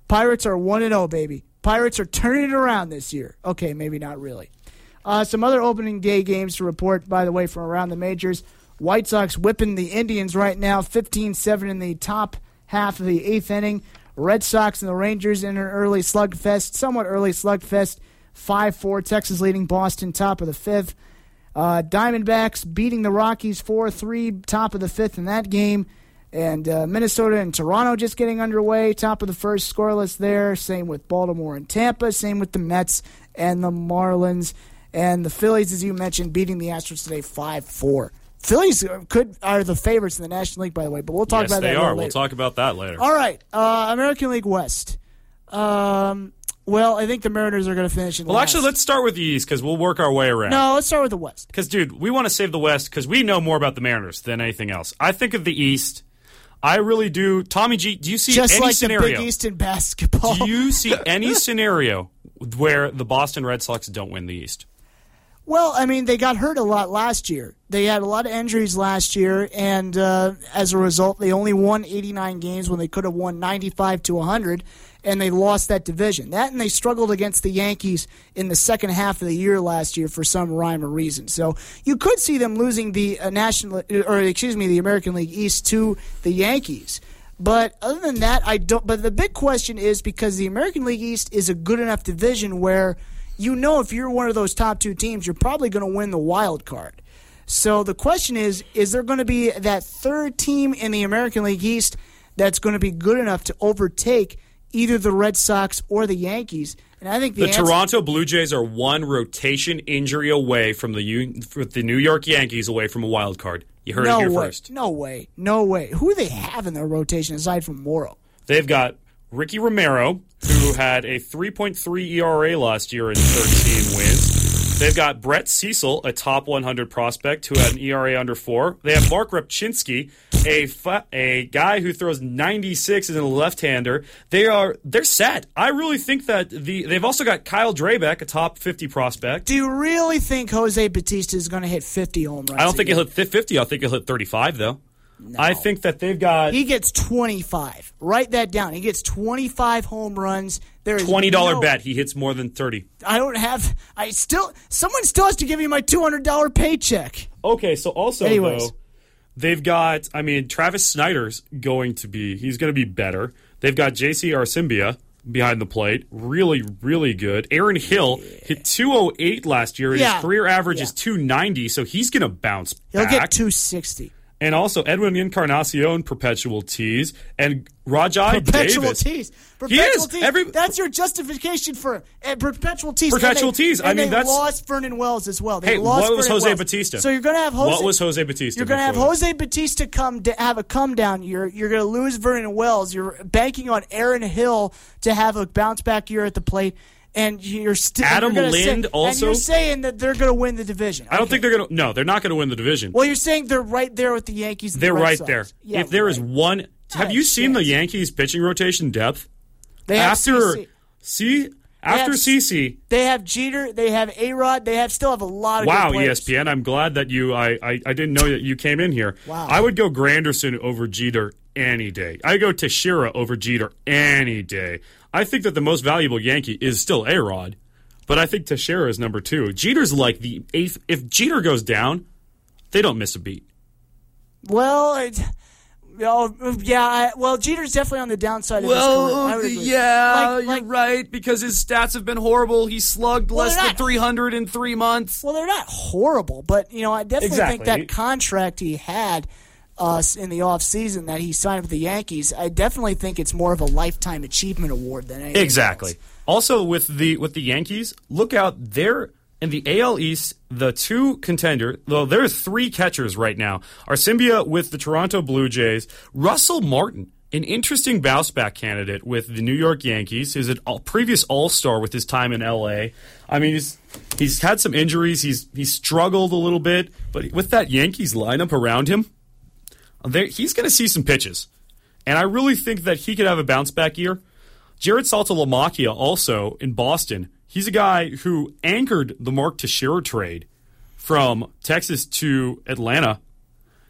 Pirates are 1 0, baby. Pirates are turning it around this year. Okay, maybe not really. Uh, some other opening day games to report, by the way, from around the majors. White Sox whipping the Indians right now, 15 7 in the top half of the eighth inning. Red Sox and the Rangers in an early slugfest, somewhat early slugfest. 5 4. Texas leading Boston, top of the fifth. Uh, Diamondbacks beating the Rockies 4 3, top of the fifth in that game. And uh, Minnesota and Toronto just getting underway, top of the first, scoreless there. Same with Baltimore and Tampa. Same with the Mets and the Marlins. And the Phillies, as you mentioned, beating the Astros today 5 4. Phillies could are the favorites in the National League, by the way, but we'll talk yes, about they that a are. little We'll later. talk about that later. All right, uh, American League West. Um, well, I think the Mariners are going to finish in Well, last. actually, let's start with the East because we'll work our way around. No, let's start with the West. Because, dude, we want to save the West because we know more about the Mariners than anything else. I think of the East. I really do. Tommy G, do you see Just any like scenario? the Big East in basketball. do you see any scenario where the Boston Red Sox don't win the East? Well, I mean, they got hurt a lot last year. They had a lot of injuries last year, and uh, as a result, they only won 89 games when they could have won 95 to 100, and they lost that division. That and they struggled against the Yankees in the second half of the year last year for some rhyme or reason. So you could see them losing the uh, national, or excuse me, the American League East to the Yankees. But other than that, I don't. But the big question is because the American League East is a good enough division where you know if you're one of those top two teams, you're probably going to win the wild card. So the question is: Is there going to be that third team in the American League East that's going to be good enough to overtake either the Red Sox or the Yankees. And I think the, The answer- Toronto Blue Jays are one rotation injury away from the U- the New York Yankees away from a wild card. You heard no it here way, first. no way, no way. Who do they have in their rotation aside from Morrow? They've got Ricky Romero, who had a 3.3 ERA last year in 13 wins. They've got Brett Cecil, a top 100 prospect who had an ERA under four. They have Marc Rzepczynski, a fa- a guy who throws 96 as a left-hander. They are they're set. I really think that the they've also got Kyle Drabek, a top 50 prospect. Do you really think Jose Bautista is going to hit 50 home runs? I don't think again? he'll hit 50. I think he'll hit 35 though. I think that they've got He gets 25. Write that down. He gets 25 home runs. There is twenty dollar no- bet he hits more than 30. I don't have. I still. Someone still has to give me my $200 paycheck. Okay, so also Anyways. though, they've got. I mean, Travis Snider's going to be. He's going to be better. They've got J.P. Arencibia behind the plate, really, really good. Aaron Hill hit 208 last year, and Yeah. his career average Yeah. is 290, so he's going to bounce He'll back. get 260. And also Edwin Encarnacion, perpetual tease, and Rajai Perpetual Davis. tease. Perpetual is. tease. Every- that's your justification for uh, perpetual tease. And Perpetual they- tease. I mean, they that's- lost Vernon Wells as well. They Hey, lost what was Vernon Jose Wells. Bautista? So you're going to have Jose. What was Jose Bautista? You're going to have? Jose Bautista come to have a come down year. You're going to lose Vernon Wells. You're banking on Aaron Hill to have a bounce back year at the plate. And you're still Adam you're Lind say, and also- you're saying that they're going to win the division. I don't Okay. think they're going to. No, they're not going to win the division. Well, you're saying they're right there with the Yankees. They're the right Sox. there. Yeah, if there is right. one, have you seen the. Yankees pitching rotation depth? they have after CC. see after have- CC. They have Jeter. They have A Rod. They have still have a lot of Wow. ESPN. I'm glad that you. I, I I didn't know that you came in here. Wow. I would go Granderson over Jeter any day. I go Teixeira over Jeter any day. I think that the most valuable Yankee is still A Rod, but I think Teixeira is number two. Jeter's like the eighth. If Jeter goes down, they don't miss a beat. Well, it, oh, yeah. I, well, Jeter's definitely on the downside of his career. I Well, yeah, Like- you're like- right because his stats have been horrible. He slugged Well, less they're than not- 300 in three months. Well, they're not horrible, but you know, I definitely think that contract he had uh, in the offseason that he signed with the Yankees, I definitely think it's more of a lifetime achievement award than anything Exactly. else. Also with the with the Yankees, look out there in the AL East, the two contender, though there's three catchers right now. Arencibia with the Toronto Blue Jays, Russell Martin, an interesting bounce back candidate with the New York Yankees. He's a all- previous All Star with his time in LA. I mean, he's he's had some injuries. He's he's struggled a little bit, but with that Yankees lineup around him, there, he's going to see some pitches. And I really think that he could have a bounce back year. Jarrod Saltalamacchia also in Boston. He's a guy who anchored the Mark Teixeira trade from Texas to Atlanta.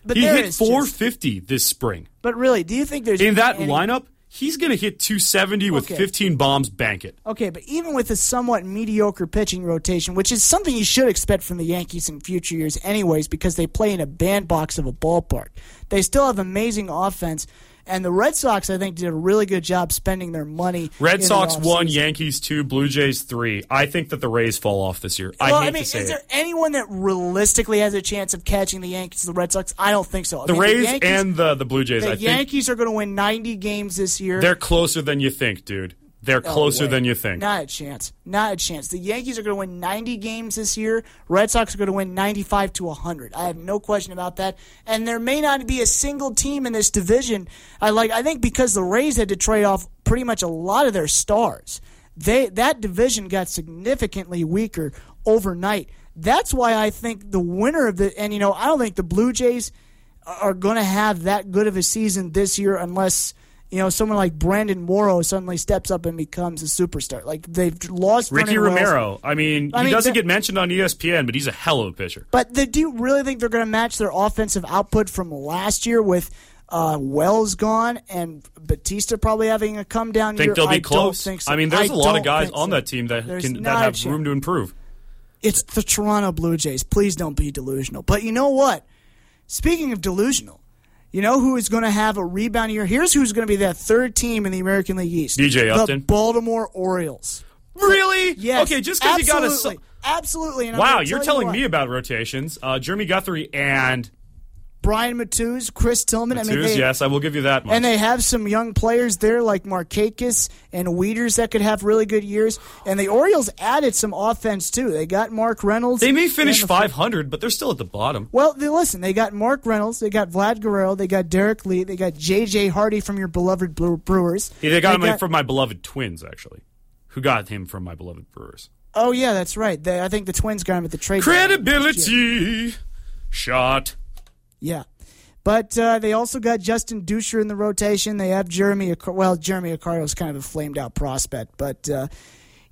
But he hit is just- 450 this spring. But really, do you think there's In that any- lineup, he's going to hit 270 with Okay. 15 bombs, bank it. Okay, but even with a somewhat mediocre pitching rotation, which is something you should expect from the Yankees in future years, anyways, because they play in a bandbox of a ballpark, they still have amazing offense. And the Red Sox, I think, did a really good job spending their money. Red Sox one. Yankees two, Blue Jays three. I think that the Rays fall off this year. I well, hate I mean, is it. there anyone that realistically has a chance of catching the Yankees, the Red Sox? I don't think so. I the mean, Rays Yankees, and the, the Blue Jays, the I think Yankees are going to win 90 games this year. they're closer than you think, dude. They're No closer way. than you think. Not a chance. Not a chance. The Yankees are going to win 90 games this year. Red Sox are going to win 95 to 100. I have no question about that. And there may not be a single team in this division. I like. I think because the Rays had to trade off pretty much a lot of their stars. They that division got significantly weaker overnight. That's why I think the winner of the and you know I don't think the Blue Jays are going to have that good of a season this year unless you know someone like Brandon Morrow suddenly steps up and becomes a superstar. Like they've lost Ricky Vernon Wells. Romero. I mean, I he mean, doesn't get mentioned on ESPN, but he's a hell of a pitcher. But they, do you really think they're going to match their offensive output from last year with uh, Wells gone and Bautista probably having a come down Think year? they'll be I close. Don't think so. I mean, there's a a lot of guys on that team that There's can that have room to improve. It's the Toronto Blue Jays. Please don't be delusional. But you know what? Speaking of delusional, you know who is going to have a rebound year? Here's who's going to be that third team in the American League East. BJ Upton. The? Baltimore Orioles. Really? Yes. Okay, just because you got a. absolutely, absolutely. And Wow, you're tell you telling why. me about rotations. Uh, Jeremy Guthrie and Brian Matusz, Chris Tillman. I mean, they, yes, I will give you that much. and they have some young players there like Markakis and Wieters that could have really good years. And the Orioles added some offense too. They got Mark Reynolds. They may finish the- 500, but they're still at the bottom. Well, they, listen, they got Mark Reynolds, they got Vlad Guerrero, they got Derrek Lee, they got J.J. Hardy from your beloved Brewers. Yeah, they got him from my beloved Twins, actually. Who got him from my beloved Brewers? Oh yeah, that's right. They, I think the Twins got him at the trade. deadline last year. Credibility shot. Yeah. But uh, they also got Justin Duchscherer in the rotation. They have Jeremy. Well, Jeremy Accardo is kind of a flamed out prospect, but uh,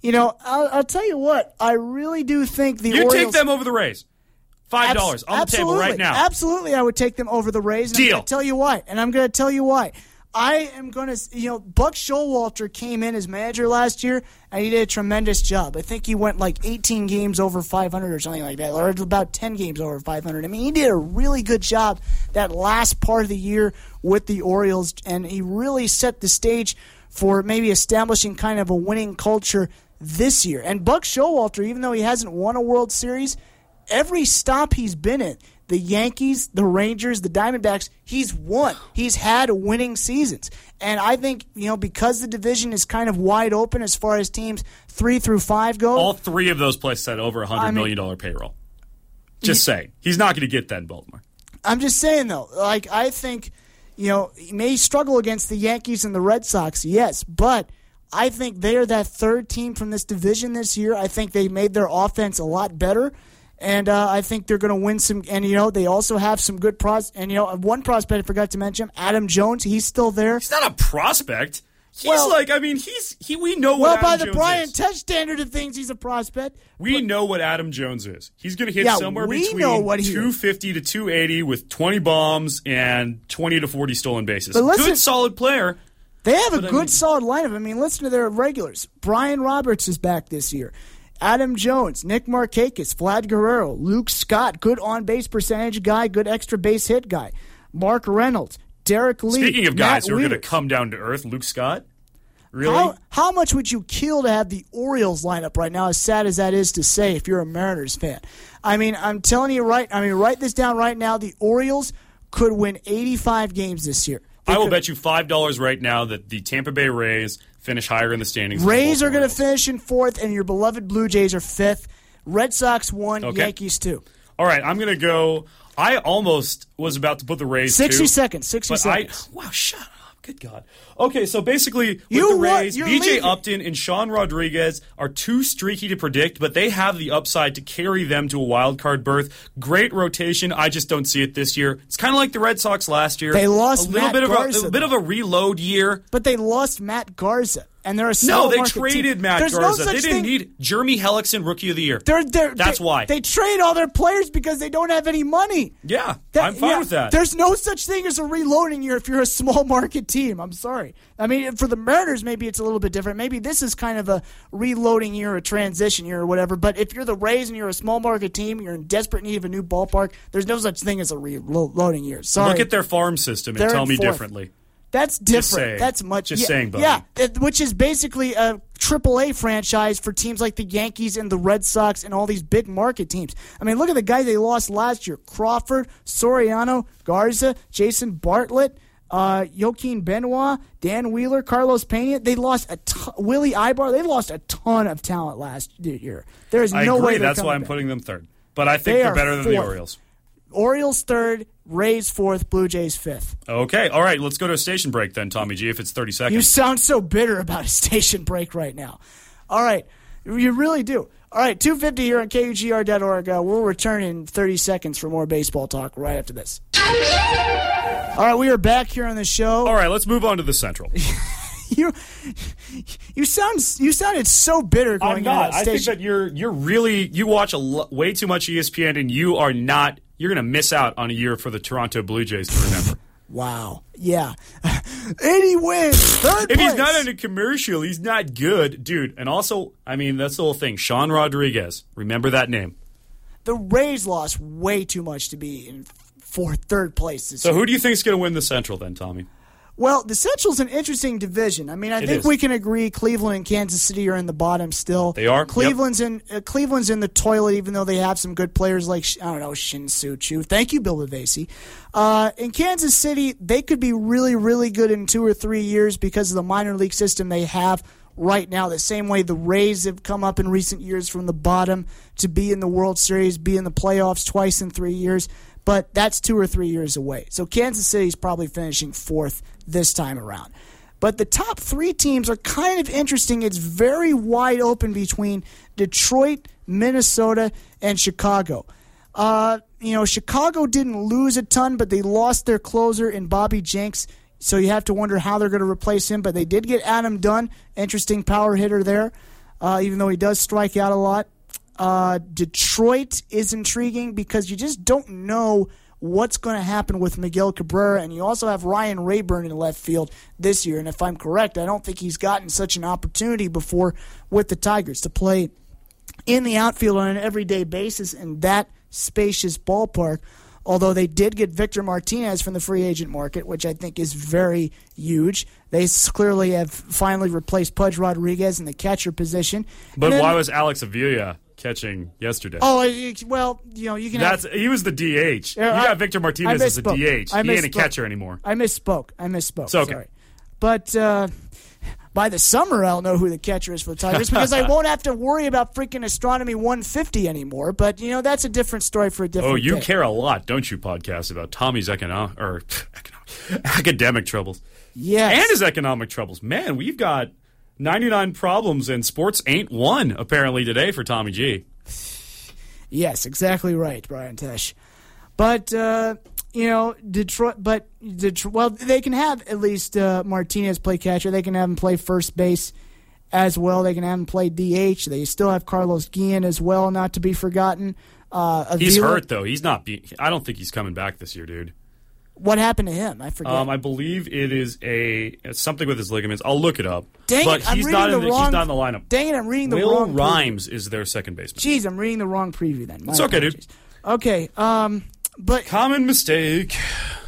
you know, I'll, I'll tell you what. I really do think the You Orioles take them over the Rays. Five Abs- dollars on the table right now. Absolutely, I would take them over the Rays. And I'm Deal. tell you why. And I'm going to tell you why. I am going to, you know, Buck Showalter came in as manager last year, and he did a tremendous job. I think he went like 18 games over 500 or something like that, or about 10 games over 500. I mean, he did a really good job that last part of the year with the Orioles, and he really set the stage for maybe establishing kind of a winning culture this year. And Buck Showalter, even though he hasn't won a World Series, every stop he's been in, the Yankees, the Rangers, the Diamondbacks, he's won. He's had winning seasons. And I think, you know, because the division is kind of wide open as far as teams three through five go. All three of those places had over a hundred I mean- million dollar payroll. Just saying, he's not going to get that in Baltimore. I'm just saying though, like I think, you know, he may struggle against the Yankees and the Red Sox, yes, but I think they are that third team from this division this year. I think they made their offense a lot better. And uh, I think they're going to win some. And you know, they also have some good pros. And you know, one prospect I forgot to mention, Adam Jones. He's still there. He's not a prospect. He's Well- like, I mean, he's he. We know Well, by Adam the Jones Brian. Tesh standard of things, he's a prospect. We know what Adam Jones is. He's going to hit Yeah, somewhere we between know what he is. 250 to 280 with 20 bombs and 20 to 40 stolen bases. But listen- Good, solid player. They have a But I good, mean- solid lineup. I mean, listen to their regulars. Brian Roberts is back this year. Adam Jones, Nick Markakis, Vlad Guerrero, Luke Scott, good on base percentage guy, good extra base hit guy. Mark Reynolds, Derrek Lee. Speaking of guys Matt who are going to come down to earth, Luke Scott. Really? How, how much would you kill to have the Orioles lineup right now? As sad as that is to say, if you're a Mariners fan, I mean, I'm telling you right. I mean, write this down right now. The Orioles could win 85 games this year. They I will could- bet you five dollars right now that the Tampa Bay Rays finish higher in the standings. the Rays are going to finish in fourth, and your beloved Blue Jays are fifth. Red Sox one, Okay. Yankees two. All right, I'm going to go. I almost was about to put the Rays. 60 seconds, 60 seconds. I wow, shut up. Good God. Okay, so basically, with You the? Rays, BJ leaving. Upton and Sean Rodriguez are too streaky to predict, but they have the upside to carry them to a wild card berth. Great rotation. I just don't see it this year. It's kind of like the Red Sox last year. They lost a little Matt bit of Garza, a, a bit of a reload year. But they lost Matt Garza, and they're a No, they traded team. Matt There's no Garza. such they didn't thing- need Jeremy Hellickson, Rookie of the Year. They're, they're, That's they, why. they trade all their players because they don't have any money. yeah, That- I'm fine yeah, with that. There's no such thing as a reloading year if you're a small market team. I'm sorry. I mean, for the Mariners, maybe it's a little bit different. Maybe this is kind of a reloading year, a transition year, or whatever. But if you're the Rays and you're a small market team, you're in desperate need of a new ballpark. There's no such thing as a reloading year. Sorry. Look at their farm system and They're tell me fourth. differently. That's different. saying. That's much. Just yeah, saying, buddy. Yeah, it- which is basically a AAA franchise for teams like the Yankees and the Red Sox and all these big market teams. I mean, look at the guys they lost last year: Crawford, Soriano, Garza, Jason Bartlett. Uh, Joaquin Benoit, Dan Wheeler, Carlos Pena. They lost a ton, Willy Aybar. They lost a ton of talent last year. There is I no agree. way. That's why I'm back. putting them third. But I think They are better than the. Orioles. Orioles third, Rays fourth, Blue Jays fifth. Okay. All right. Let's go to a station break then, Tommy G. If it's 30 seconds, You sound so bitter about a station break right now. All right. You really do. All right, 250 here on KUGR.org. Uh, we'll return in 30 seconds for more baseball talk right after this. All right, we are back here on the show. All right. Let's move on to the Central. You, you sound you sounded so bitter going I'm not. on I think that you're you're really you watch a way too much ESPN and you are not. You're going to miss out on a year for the Toronto Blue Jays to remember. wow. Yeah. 80 wins. Third if place. he's not in a commercial, he's not good, dude. And also, I mean, that's the whole thing. Sean Rodriguez. Remember that name. the Rays lost way too much to be in fourth, third place this So year. who do you think is going to win the Central then, Tommy? Well, the Central's an interesting division. I mean, I It think is. we can agree Cleveland and Kansas City are in the bottom still. They are, yep. Cleveland's in uh, Cleveland's in the toilet, even though they have some good players like I don't know Shin-Soo Choo. Thank you, Bill Levesey. Uh, in Kansas City, they could be really, really good in two or three years because of the minor league system they have right now. The same way the Rays have come up in recent years from the bottom to be in the World Series, be in the playoffs twice in three years. But that's two or three years away. So Kansas City's probably finishing fourth this time around. But the top three teams are kind of interesting. It's very wide open between Detroit, Minnesota, and Chicago. Uh, you know, Chicago didn't lose a ton, but they lost their closer in Bobby Jenks. So you have to wonder how they're going to replace him. But they did get Adam Dunn, interesting power hitter there, uh, even though he does strike out a lot. Uh, Detroit is intriguing because you just don't know what's going to happen with Miguel Cabrera, and you also have Ryan Raburn in left field this year. And if I'm correct, I don't think he's gotten such an opportunity before with the Tigers to play in the outfield on an everyday basis in that spacious ballpark. Although they did get Victor Martinez from the free agent market, which I think is very huge. They clearly have finally replaced Pudge Rodriguez in the catcher position. But then- why was Alex Avila catching yesterday? Oh, it- well, you know, you can. That's have, he was the DH. Yeah, you I- got Victor Martinez as a. DH. I he ain't a catcher anymore. I misspoke. I misspoke. It's okay. Sorry. But uh, by the summer, I'll know who the catcher is for the Tigers because I won't have to worry about freaking astronomy 150 anymore. But you know, that's a different story for a different. Oh, you day. care a lot, don't you? Podcast about Tommy's economic or economic, academic troubles Yes. and his economic troubles. Man, we've got 99 problems and sports ain't one apparently today for Tommy G. Yes, exactly right, Brian Tesh. But uh, you know, Detroit. But Detroit. Well, they can have at least uh, Martinez play catcher. They can have him play first base as well. They can have him play DH. They still have Carlos Guillen as well, not to be forgotten. Uh, He's hurt though. He's not. Be- I don't think he's coming back this year, dude. What happened to him? I forget. Um, I believe it is a something with his ligaments. I'll look it up. Dang but it! I'm he's reading not the in the, wrong. he's not in the lineup. Dang it! I'm reading the Will wrong. preview. Rhymes is their second baseman. Jeez, I'm reading the wrong preview. Then My It's okay, dude. Okay. Um. But Common mistake.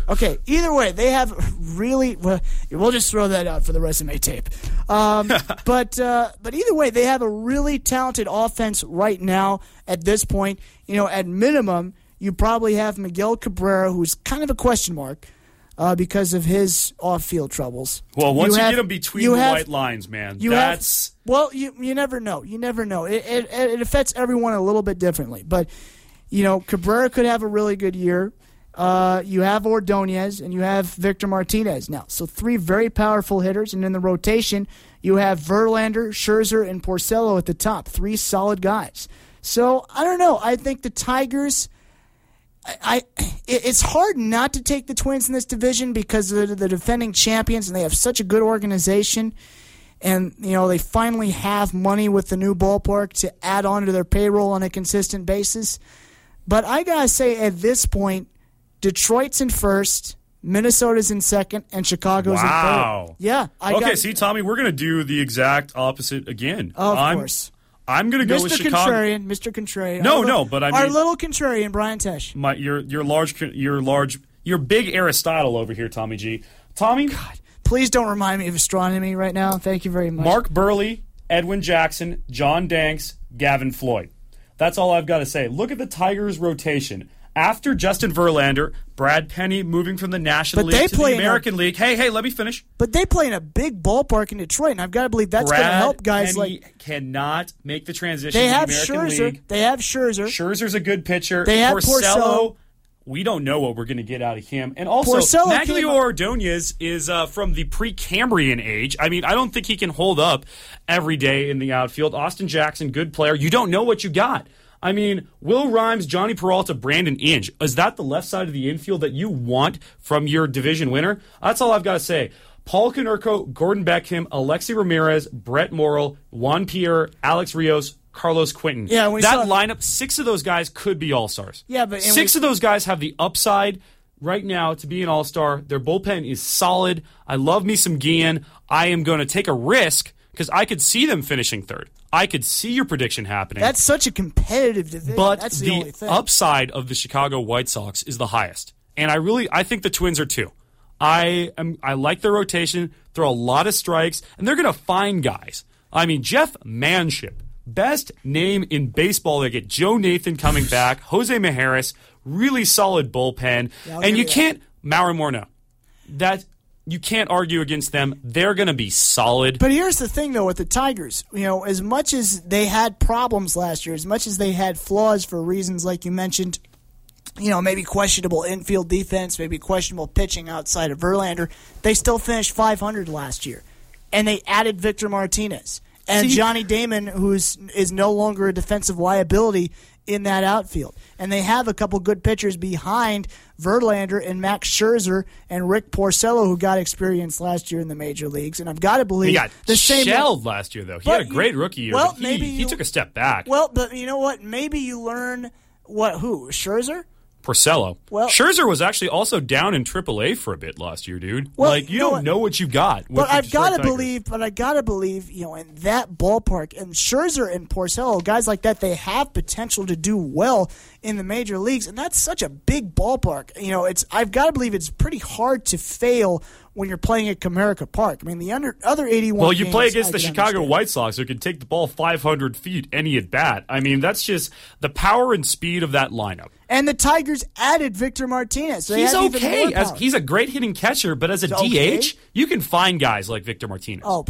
Okay, either way, they have really. Well, we'll just throw that out for the resume tape. Um, but uh, but either way, they have a really talented offense right now. At this point, you know, at minimum, you probably have Miguel Cabrera, who's kind of a question mark uh, because of his off-field troubles. Well, once you, have- get him between you the have- white lines, man, you that's have, well, you you never know. You never know. It, it it affects everyone a little bit differently. But you know, Cabrera could have a really good year. Uh, you have Ordonez and you have Victor Martinez now. So three very powerful hitters, and in the rotation you have Verlander, Scherzer, and Porcello at the top. Three solid guys. So I don't know. I think the Tigers. I, I it's hard not to take the Twins in this division because they're the defending champions and they have such a good organization and you know they finally have money with the new ballpark to add on to their payroll on a consistent basis. But I gotta say, at this point, Detroit's in first, Minnesota's in second, and Chicago's Wow. in third. Yeah. I okay. see, Tommy, we're gonna do the exact opposite again. Of I'm, course. I'm gonna go with Mr. Chicago. Contrarian, Mr. Contrarian. No, Our no, but I mean our little contrarian, Brian Tesh. My your your large your large your big Aristotle over here, Tommy G. Tommy, God, Please don't remind me of astronomy right now. Thank you very much. Mark Buehrle, Edwin Jackson, John Danks, Gavin Floyd. That's all I've got to say. Look at the Tigers' rotation. After Justin Verlander, Brad Penny moving from the National But League to the in a- American League. Hey, hey, let me finish. But they play in a big ballpark in Detroit, and I've got to believe that's going to help guys Penny like. cannot make the transition They to have the American Scherzer. League. They have Scherzer. Scherzer's a good pitcher. They have Porcello. We don't know what we're going to get out of him. And also, Porcello Magglio Ordonez is uh, from the pre-Cambrian age. I mean, I don't think he can hold up every day in the outfield. Austin Jackson, good player. You don't know what you got. I mean, Will Rhymes, Jhonny Peralta, Brandon Inge. Is that the left side of the infield that you want from your division winner? That's all I've got to say. Paul Konerko, Gordon Beckham, Alexei Ramirez, Brent Morel, Juan Pierre, Alex Rios, Carlos Quentin. Yeah, that saw- lineup, six of those guys could be all stars. Yeah, but- six we- of those guys have the upside right now to be an all star. Their bullpen is solid. I love me some Guillen. I am going to take a risk because I could see them finishing third. I could see your prediction happening. That's such a competitive division. but that's the, the, upside of the Chicago White Sox is the highest. And I really I think the Twins are too. I am I like their rotation, throw a lot of strikes, and they're going to find guys. I mean, Jeff Manship, best name in baseball. They get Joe Nathan coming back, Jose Mijares, really solid bullpen, I'll and you that. can't Maury Morneau. That you can't argue against them. They're going to be solid. But here's the thing, though, with the Tigers, you know, as much as they had problems last year, as much as they had flaws for reasons like you mentioned, you know, maybe questionable infield defense, maybe questionable pitching outside of Verlander, they still finished 500 last year, and they added Victor Martinez and See- Johnny Damon, who's is no longer a defensive liability in that outfield, and they have a couple good pitchers behind Verlander and Max Scherzer and Rick Porcello, who got experience last year in the major leagues, and I've got to believe He got the same. shelled last year, though. He But had a great you- rookie year. well, he, maybe he took a step back. Well, but you know what? Maybe you learn what who Scherzer. Porcello. Well- Scherzer was actually also down in AAA for a bit last year, dude. Well, like you, you know don't what? know what you got. But I've got to believe, but I got to believe, you know, in that ballpark, and Scherzer and Porcello, guys like that, they have potential to do well in the major leagues, and that's such a big ballpark. You know, it's I've got to believe it's pretty hard to fail when you're playing at Comerica Park. I mean, the under, other 81. Well, you play against I the Chicago understand. White Sox, who can take the ball 500 feet any at bat. I mean, that's just the power and speed of that lineup. and the Tigers added Victor Martinez. So he's okay. As he's a great hitting catcher, but as a He's okay? DH, you can find guys like Victor Martinez. oh.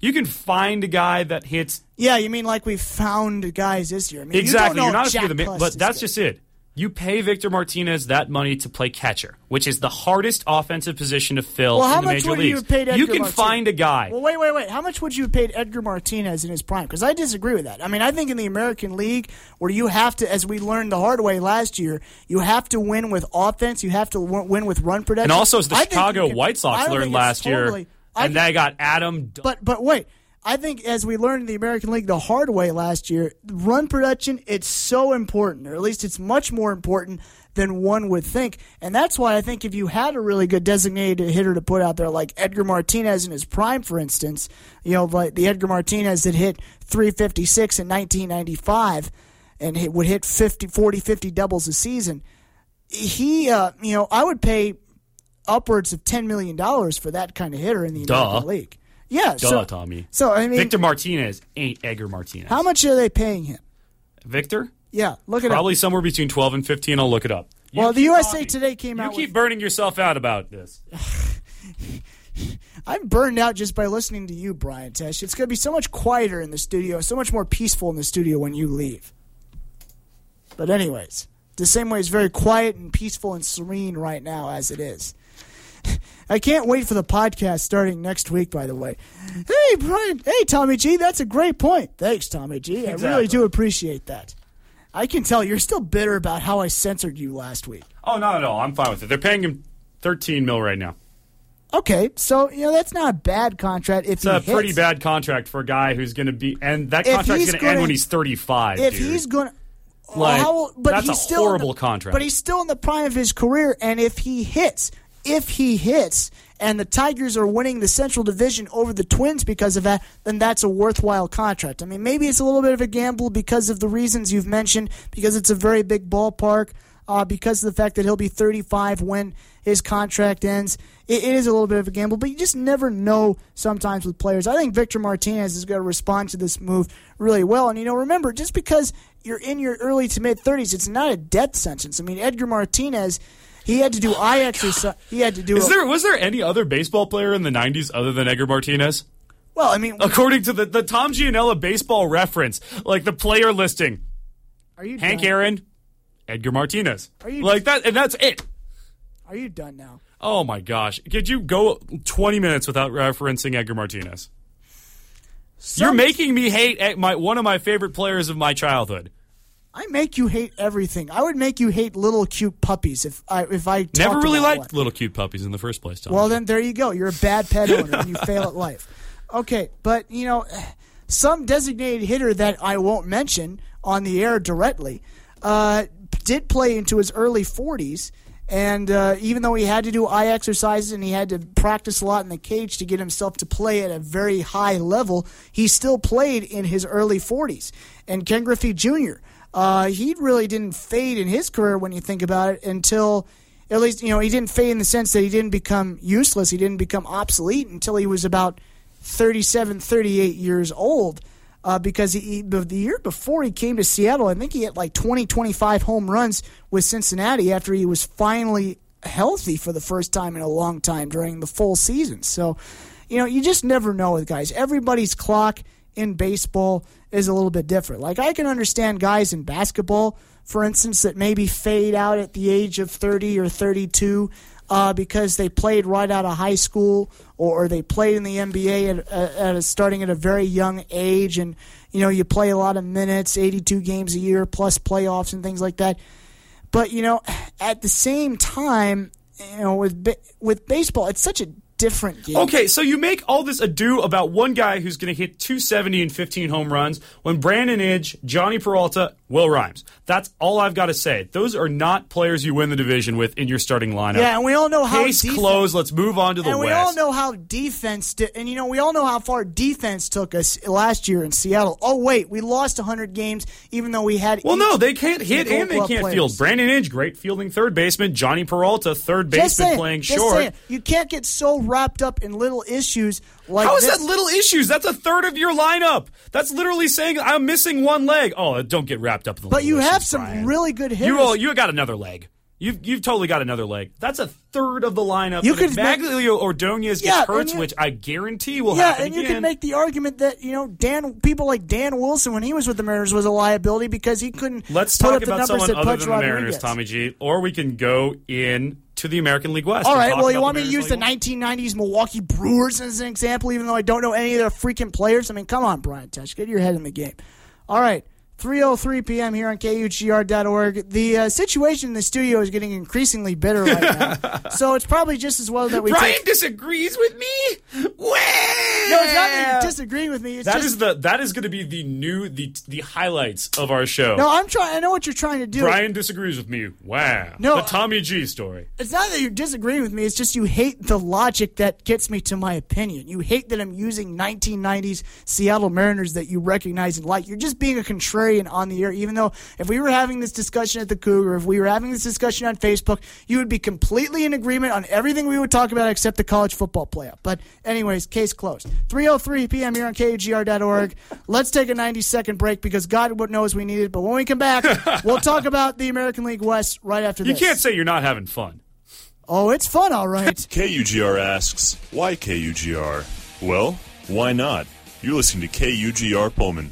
You can find a guy that hits Yeah, you mean like we found guys this year? I mean, exactly. You know not if a few of Jack but that's good. just it. You pay Victor Martinez that money to play catcher, which is the hardest offensive position to fill Well, how in the much major would leagues. you have paid Edgar you can Martinez? find a guy. Well, wait, wait, wait. How much would you have paid Edgar Martinez in his prime? Because I disagree with that. I mean, I think in the American League, where you have to, as we learned the hard way last year, you have to win with offense. You have to w- win with run production. and also, as the I Chicago White Sox learned last totally- year, I and think- they got Adam. D- But but wait, I think as we learned in the American League the hard way last year, run production it's so important, or at least it's much more important than one would think, and that's why I think if you had a really good designated hitter to put out there, like Edgar Martinez in his prime, for instance, you know, like the Edgar Martinez that hit 356 in 1995 and hit, would hit 50, 40, 50 doubles a season. He, uh, you know, I would pay upwards of ten million dollars for that kind of hitter in the Duh. American League. Yeah, Duh, so, Tommy. So I mean, Victor Martinez ain't Edgar Martinez. how much are they paying him? Victor? Yeah, look at Probably it. somewhere between 12 and 15. I'll look it up. You Well, the USA talking. Today came You out. You keep with, burning yourself out about this. I'm burned out just by listening to you, Brian Tesh. It's going to be so much quieter in the studio, so much more peaceful in the studio when you leave. But anyways, the same way it's very quiet and peaceful and serene right now as it is. I can't wait for the podcast starting next week, by the way. Hey, Brian. Hey, Tommy G. That's a great point. Thanks, Tommy G. I really do appreciate that. I can tell you're still bitter about how I censored you last week. Oh, not at all. I'm fine with it. They're paying him 13 mil right now. Okay, so you know that's not a bad contract. If It's he a hits. pretty bad contract for a guy who's going to be, and that If contract's going to end when he's 35. if dude. he's going to. Like, how, but that's he's a still horrible the- contract. But he's still in the prime of his career, and if he hits, if he hits, and the Tigers are winning the Central Division over the Twins because of that, then that's a worthwhile contract. I mean, maybe it's a little bit of a gamble because of the reasons you've mentioned, because it's a very big ballpark, uh, because of the fact that he'll be 35 when his contract ends. It, it is a little bit of a gamble, but you just never know sometimes with players. I think Victor Martinez is going to respond to this move really well. And, you know, remember, just because you're in your early to mid 30s, it's not a death sentence. I mean, Edgar Martinez. He had to do eye exercise. He had to do. Is a- there was there any other baseball player in the 90s other than Edgar Martinez? well, I mean, According to the, the Tom Gianella baseball reference, like the player listing, are you Hank done? Aaron, Edgar Martinez. Are you- like that and that's it. Are you done now? Oh my gosh. Could you go 20 minutes without referencing Edgar Martinez? You're making me hate eh, my one of my favorite players of my childhood. I make you hate everything. I would make you hate little cute puppies if I if I Never really liked one. little cute puppies in the first place, Tom. Well, then there you go. You're a bad pet owner and you fail at life. Okay, but you know, some designated hitter that I won't mention on the air directly uh, did play into his early 40s. And uh, even though he had to do eye exercises and he had to practice a lot in the cage to get himself to play at a very high level, he still played in his early 40s. And Ken Griffey Jr., uh, he really didn't fade in his career when you think about it until at least you know he didn't fade in the sense that he didn't become useless. He didn't become obsolete until he was about 37, 38 years old. Uh, because he, the year before he came to Seattle, I think he had like 20, 25 home runs with Cincinnati after he was finally healthy for the first time in a long time during the full season. So, you know, you just never know with guys. Everybody's clock in baseball is a little bit different. Like I can understand guys in basketball, for instance, that maybe fade out at the age of 30 or 32 uh, because they played right out of high school or, or they played in the NBA at, at a, starting at a very young age, and you know you play a lot of minutes, 82 games a year plus playoffs and things like that. But you know, at the same time, you know, with with baseball, it's such a different game. Okay, so you make all this ado about one guy who's going to hit 270 and 15 home runs when Brandon Inge, Jhonny Peralta, Will Rhymes. That's all I've got to say. Those are not players you win the division with in your starting lineup. Yeah, and we all know how case defense, closed. Let's move on to the and West. we all know how defense did, and you know we all know how far defense took us last year in Seattle. Oh wait, we lost 100 games even though we had. Well, no, they can't hit and they can't players. field. Brandon Inge, great fielding third baseman. Jhonny Peralta, third baseman, saying, playing just short. Saying, you can't get so wrapped up in little issues like How is this. that little issues? That's a third of your lineup. That's literally saying I'm missing one leg. Oh, don't get wrapped up the But you have some Brian. really good hits. You all, you got another leg. You've you've totally got another leg. That's a third of the lineup. You And could if Magglio Ordonez gets Yeah, hurt, you- which I guarantee will yeah, happen and you again. can make the argument that you know Dan, people like Dan Wilson when he was with the Mariners was a liability because he couldn't. Let's put talk up about someone other than the Mariners, Tommy G, or we can go in to the American League West. All and right. Well, you want me to use the 1990s Milwaukee Brewers as an example, even though I don't know any of their freaking players? I mean, come on, Brian Tesh, get your head in the game. All right. 3:03 p.m. here on KUGR.org. The uh, situation in the studio is getting increasingly bitter right now, so it's probably just as well that we. Brian take- disagrees with me. Well, no, it's not that you're disagreeing with me. It's That just is the that is going to be the new the the highlights of our show. no. I'm trying. I know what you're trying to do. Brian disagrees with me. Wow. No, the Tommy G story. It's not that you're disagreeing with me. It's just you hate the logic that gets me to my opinion. You hate that I'm using 1990s Seattle Mariners that you recognize and like. You're just being a contrarian on the air. Even though if we were having this discussion at the Cougar, if we were having this discussion on Facebook, you would be completely in agreement on everything we would talk about except the college football playoff. But anyways, case closed. 3:03 p.m. here on KUGR.org. Let's take a 90 second break because God knows we need it. But when we come back, we'll talk about the American League West right after You can't say you're not having fun. Oh, it's fun, all right. KUGR asks, why KUGR? Well, why not? You're listening to KUGR Pullman.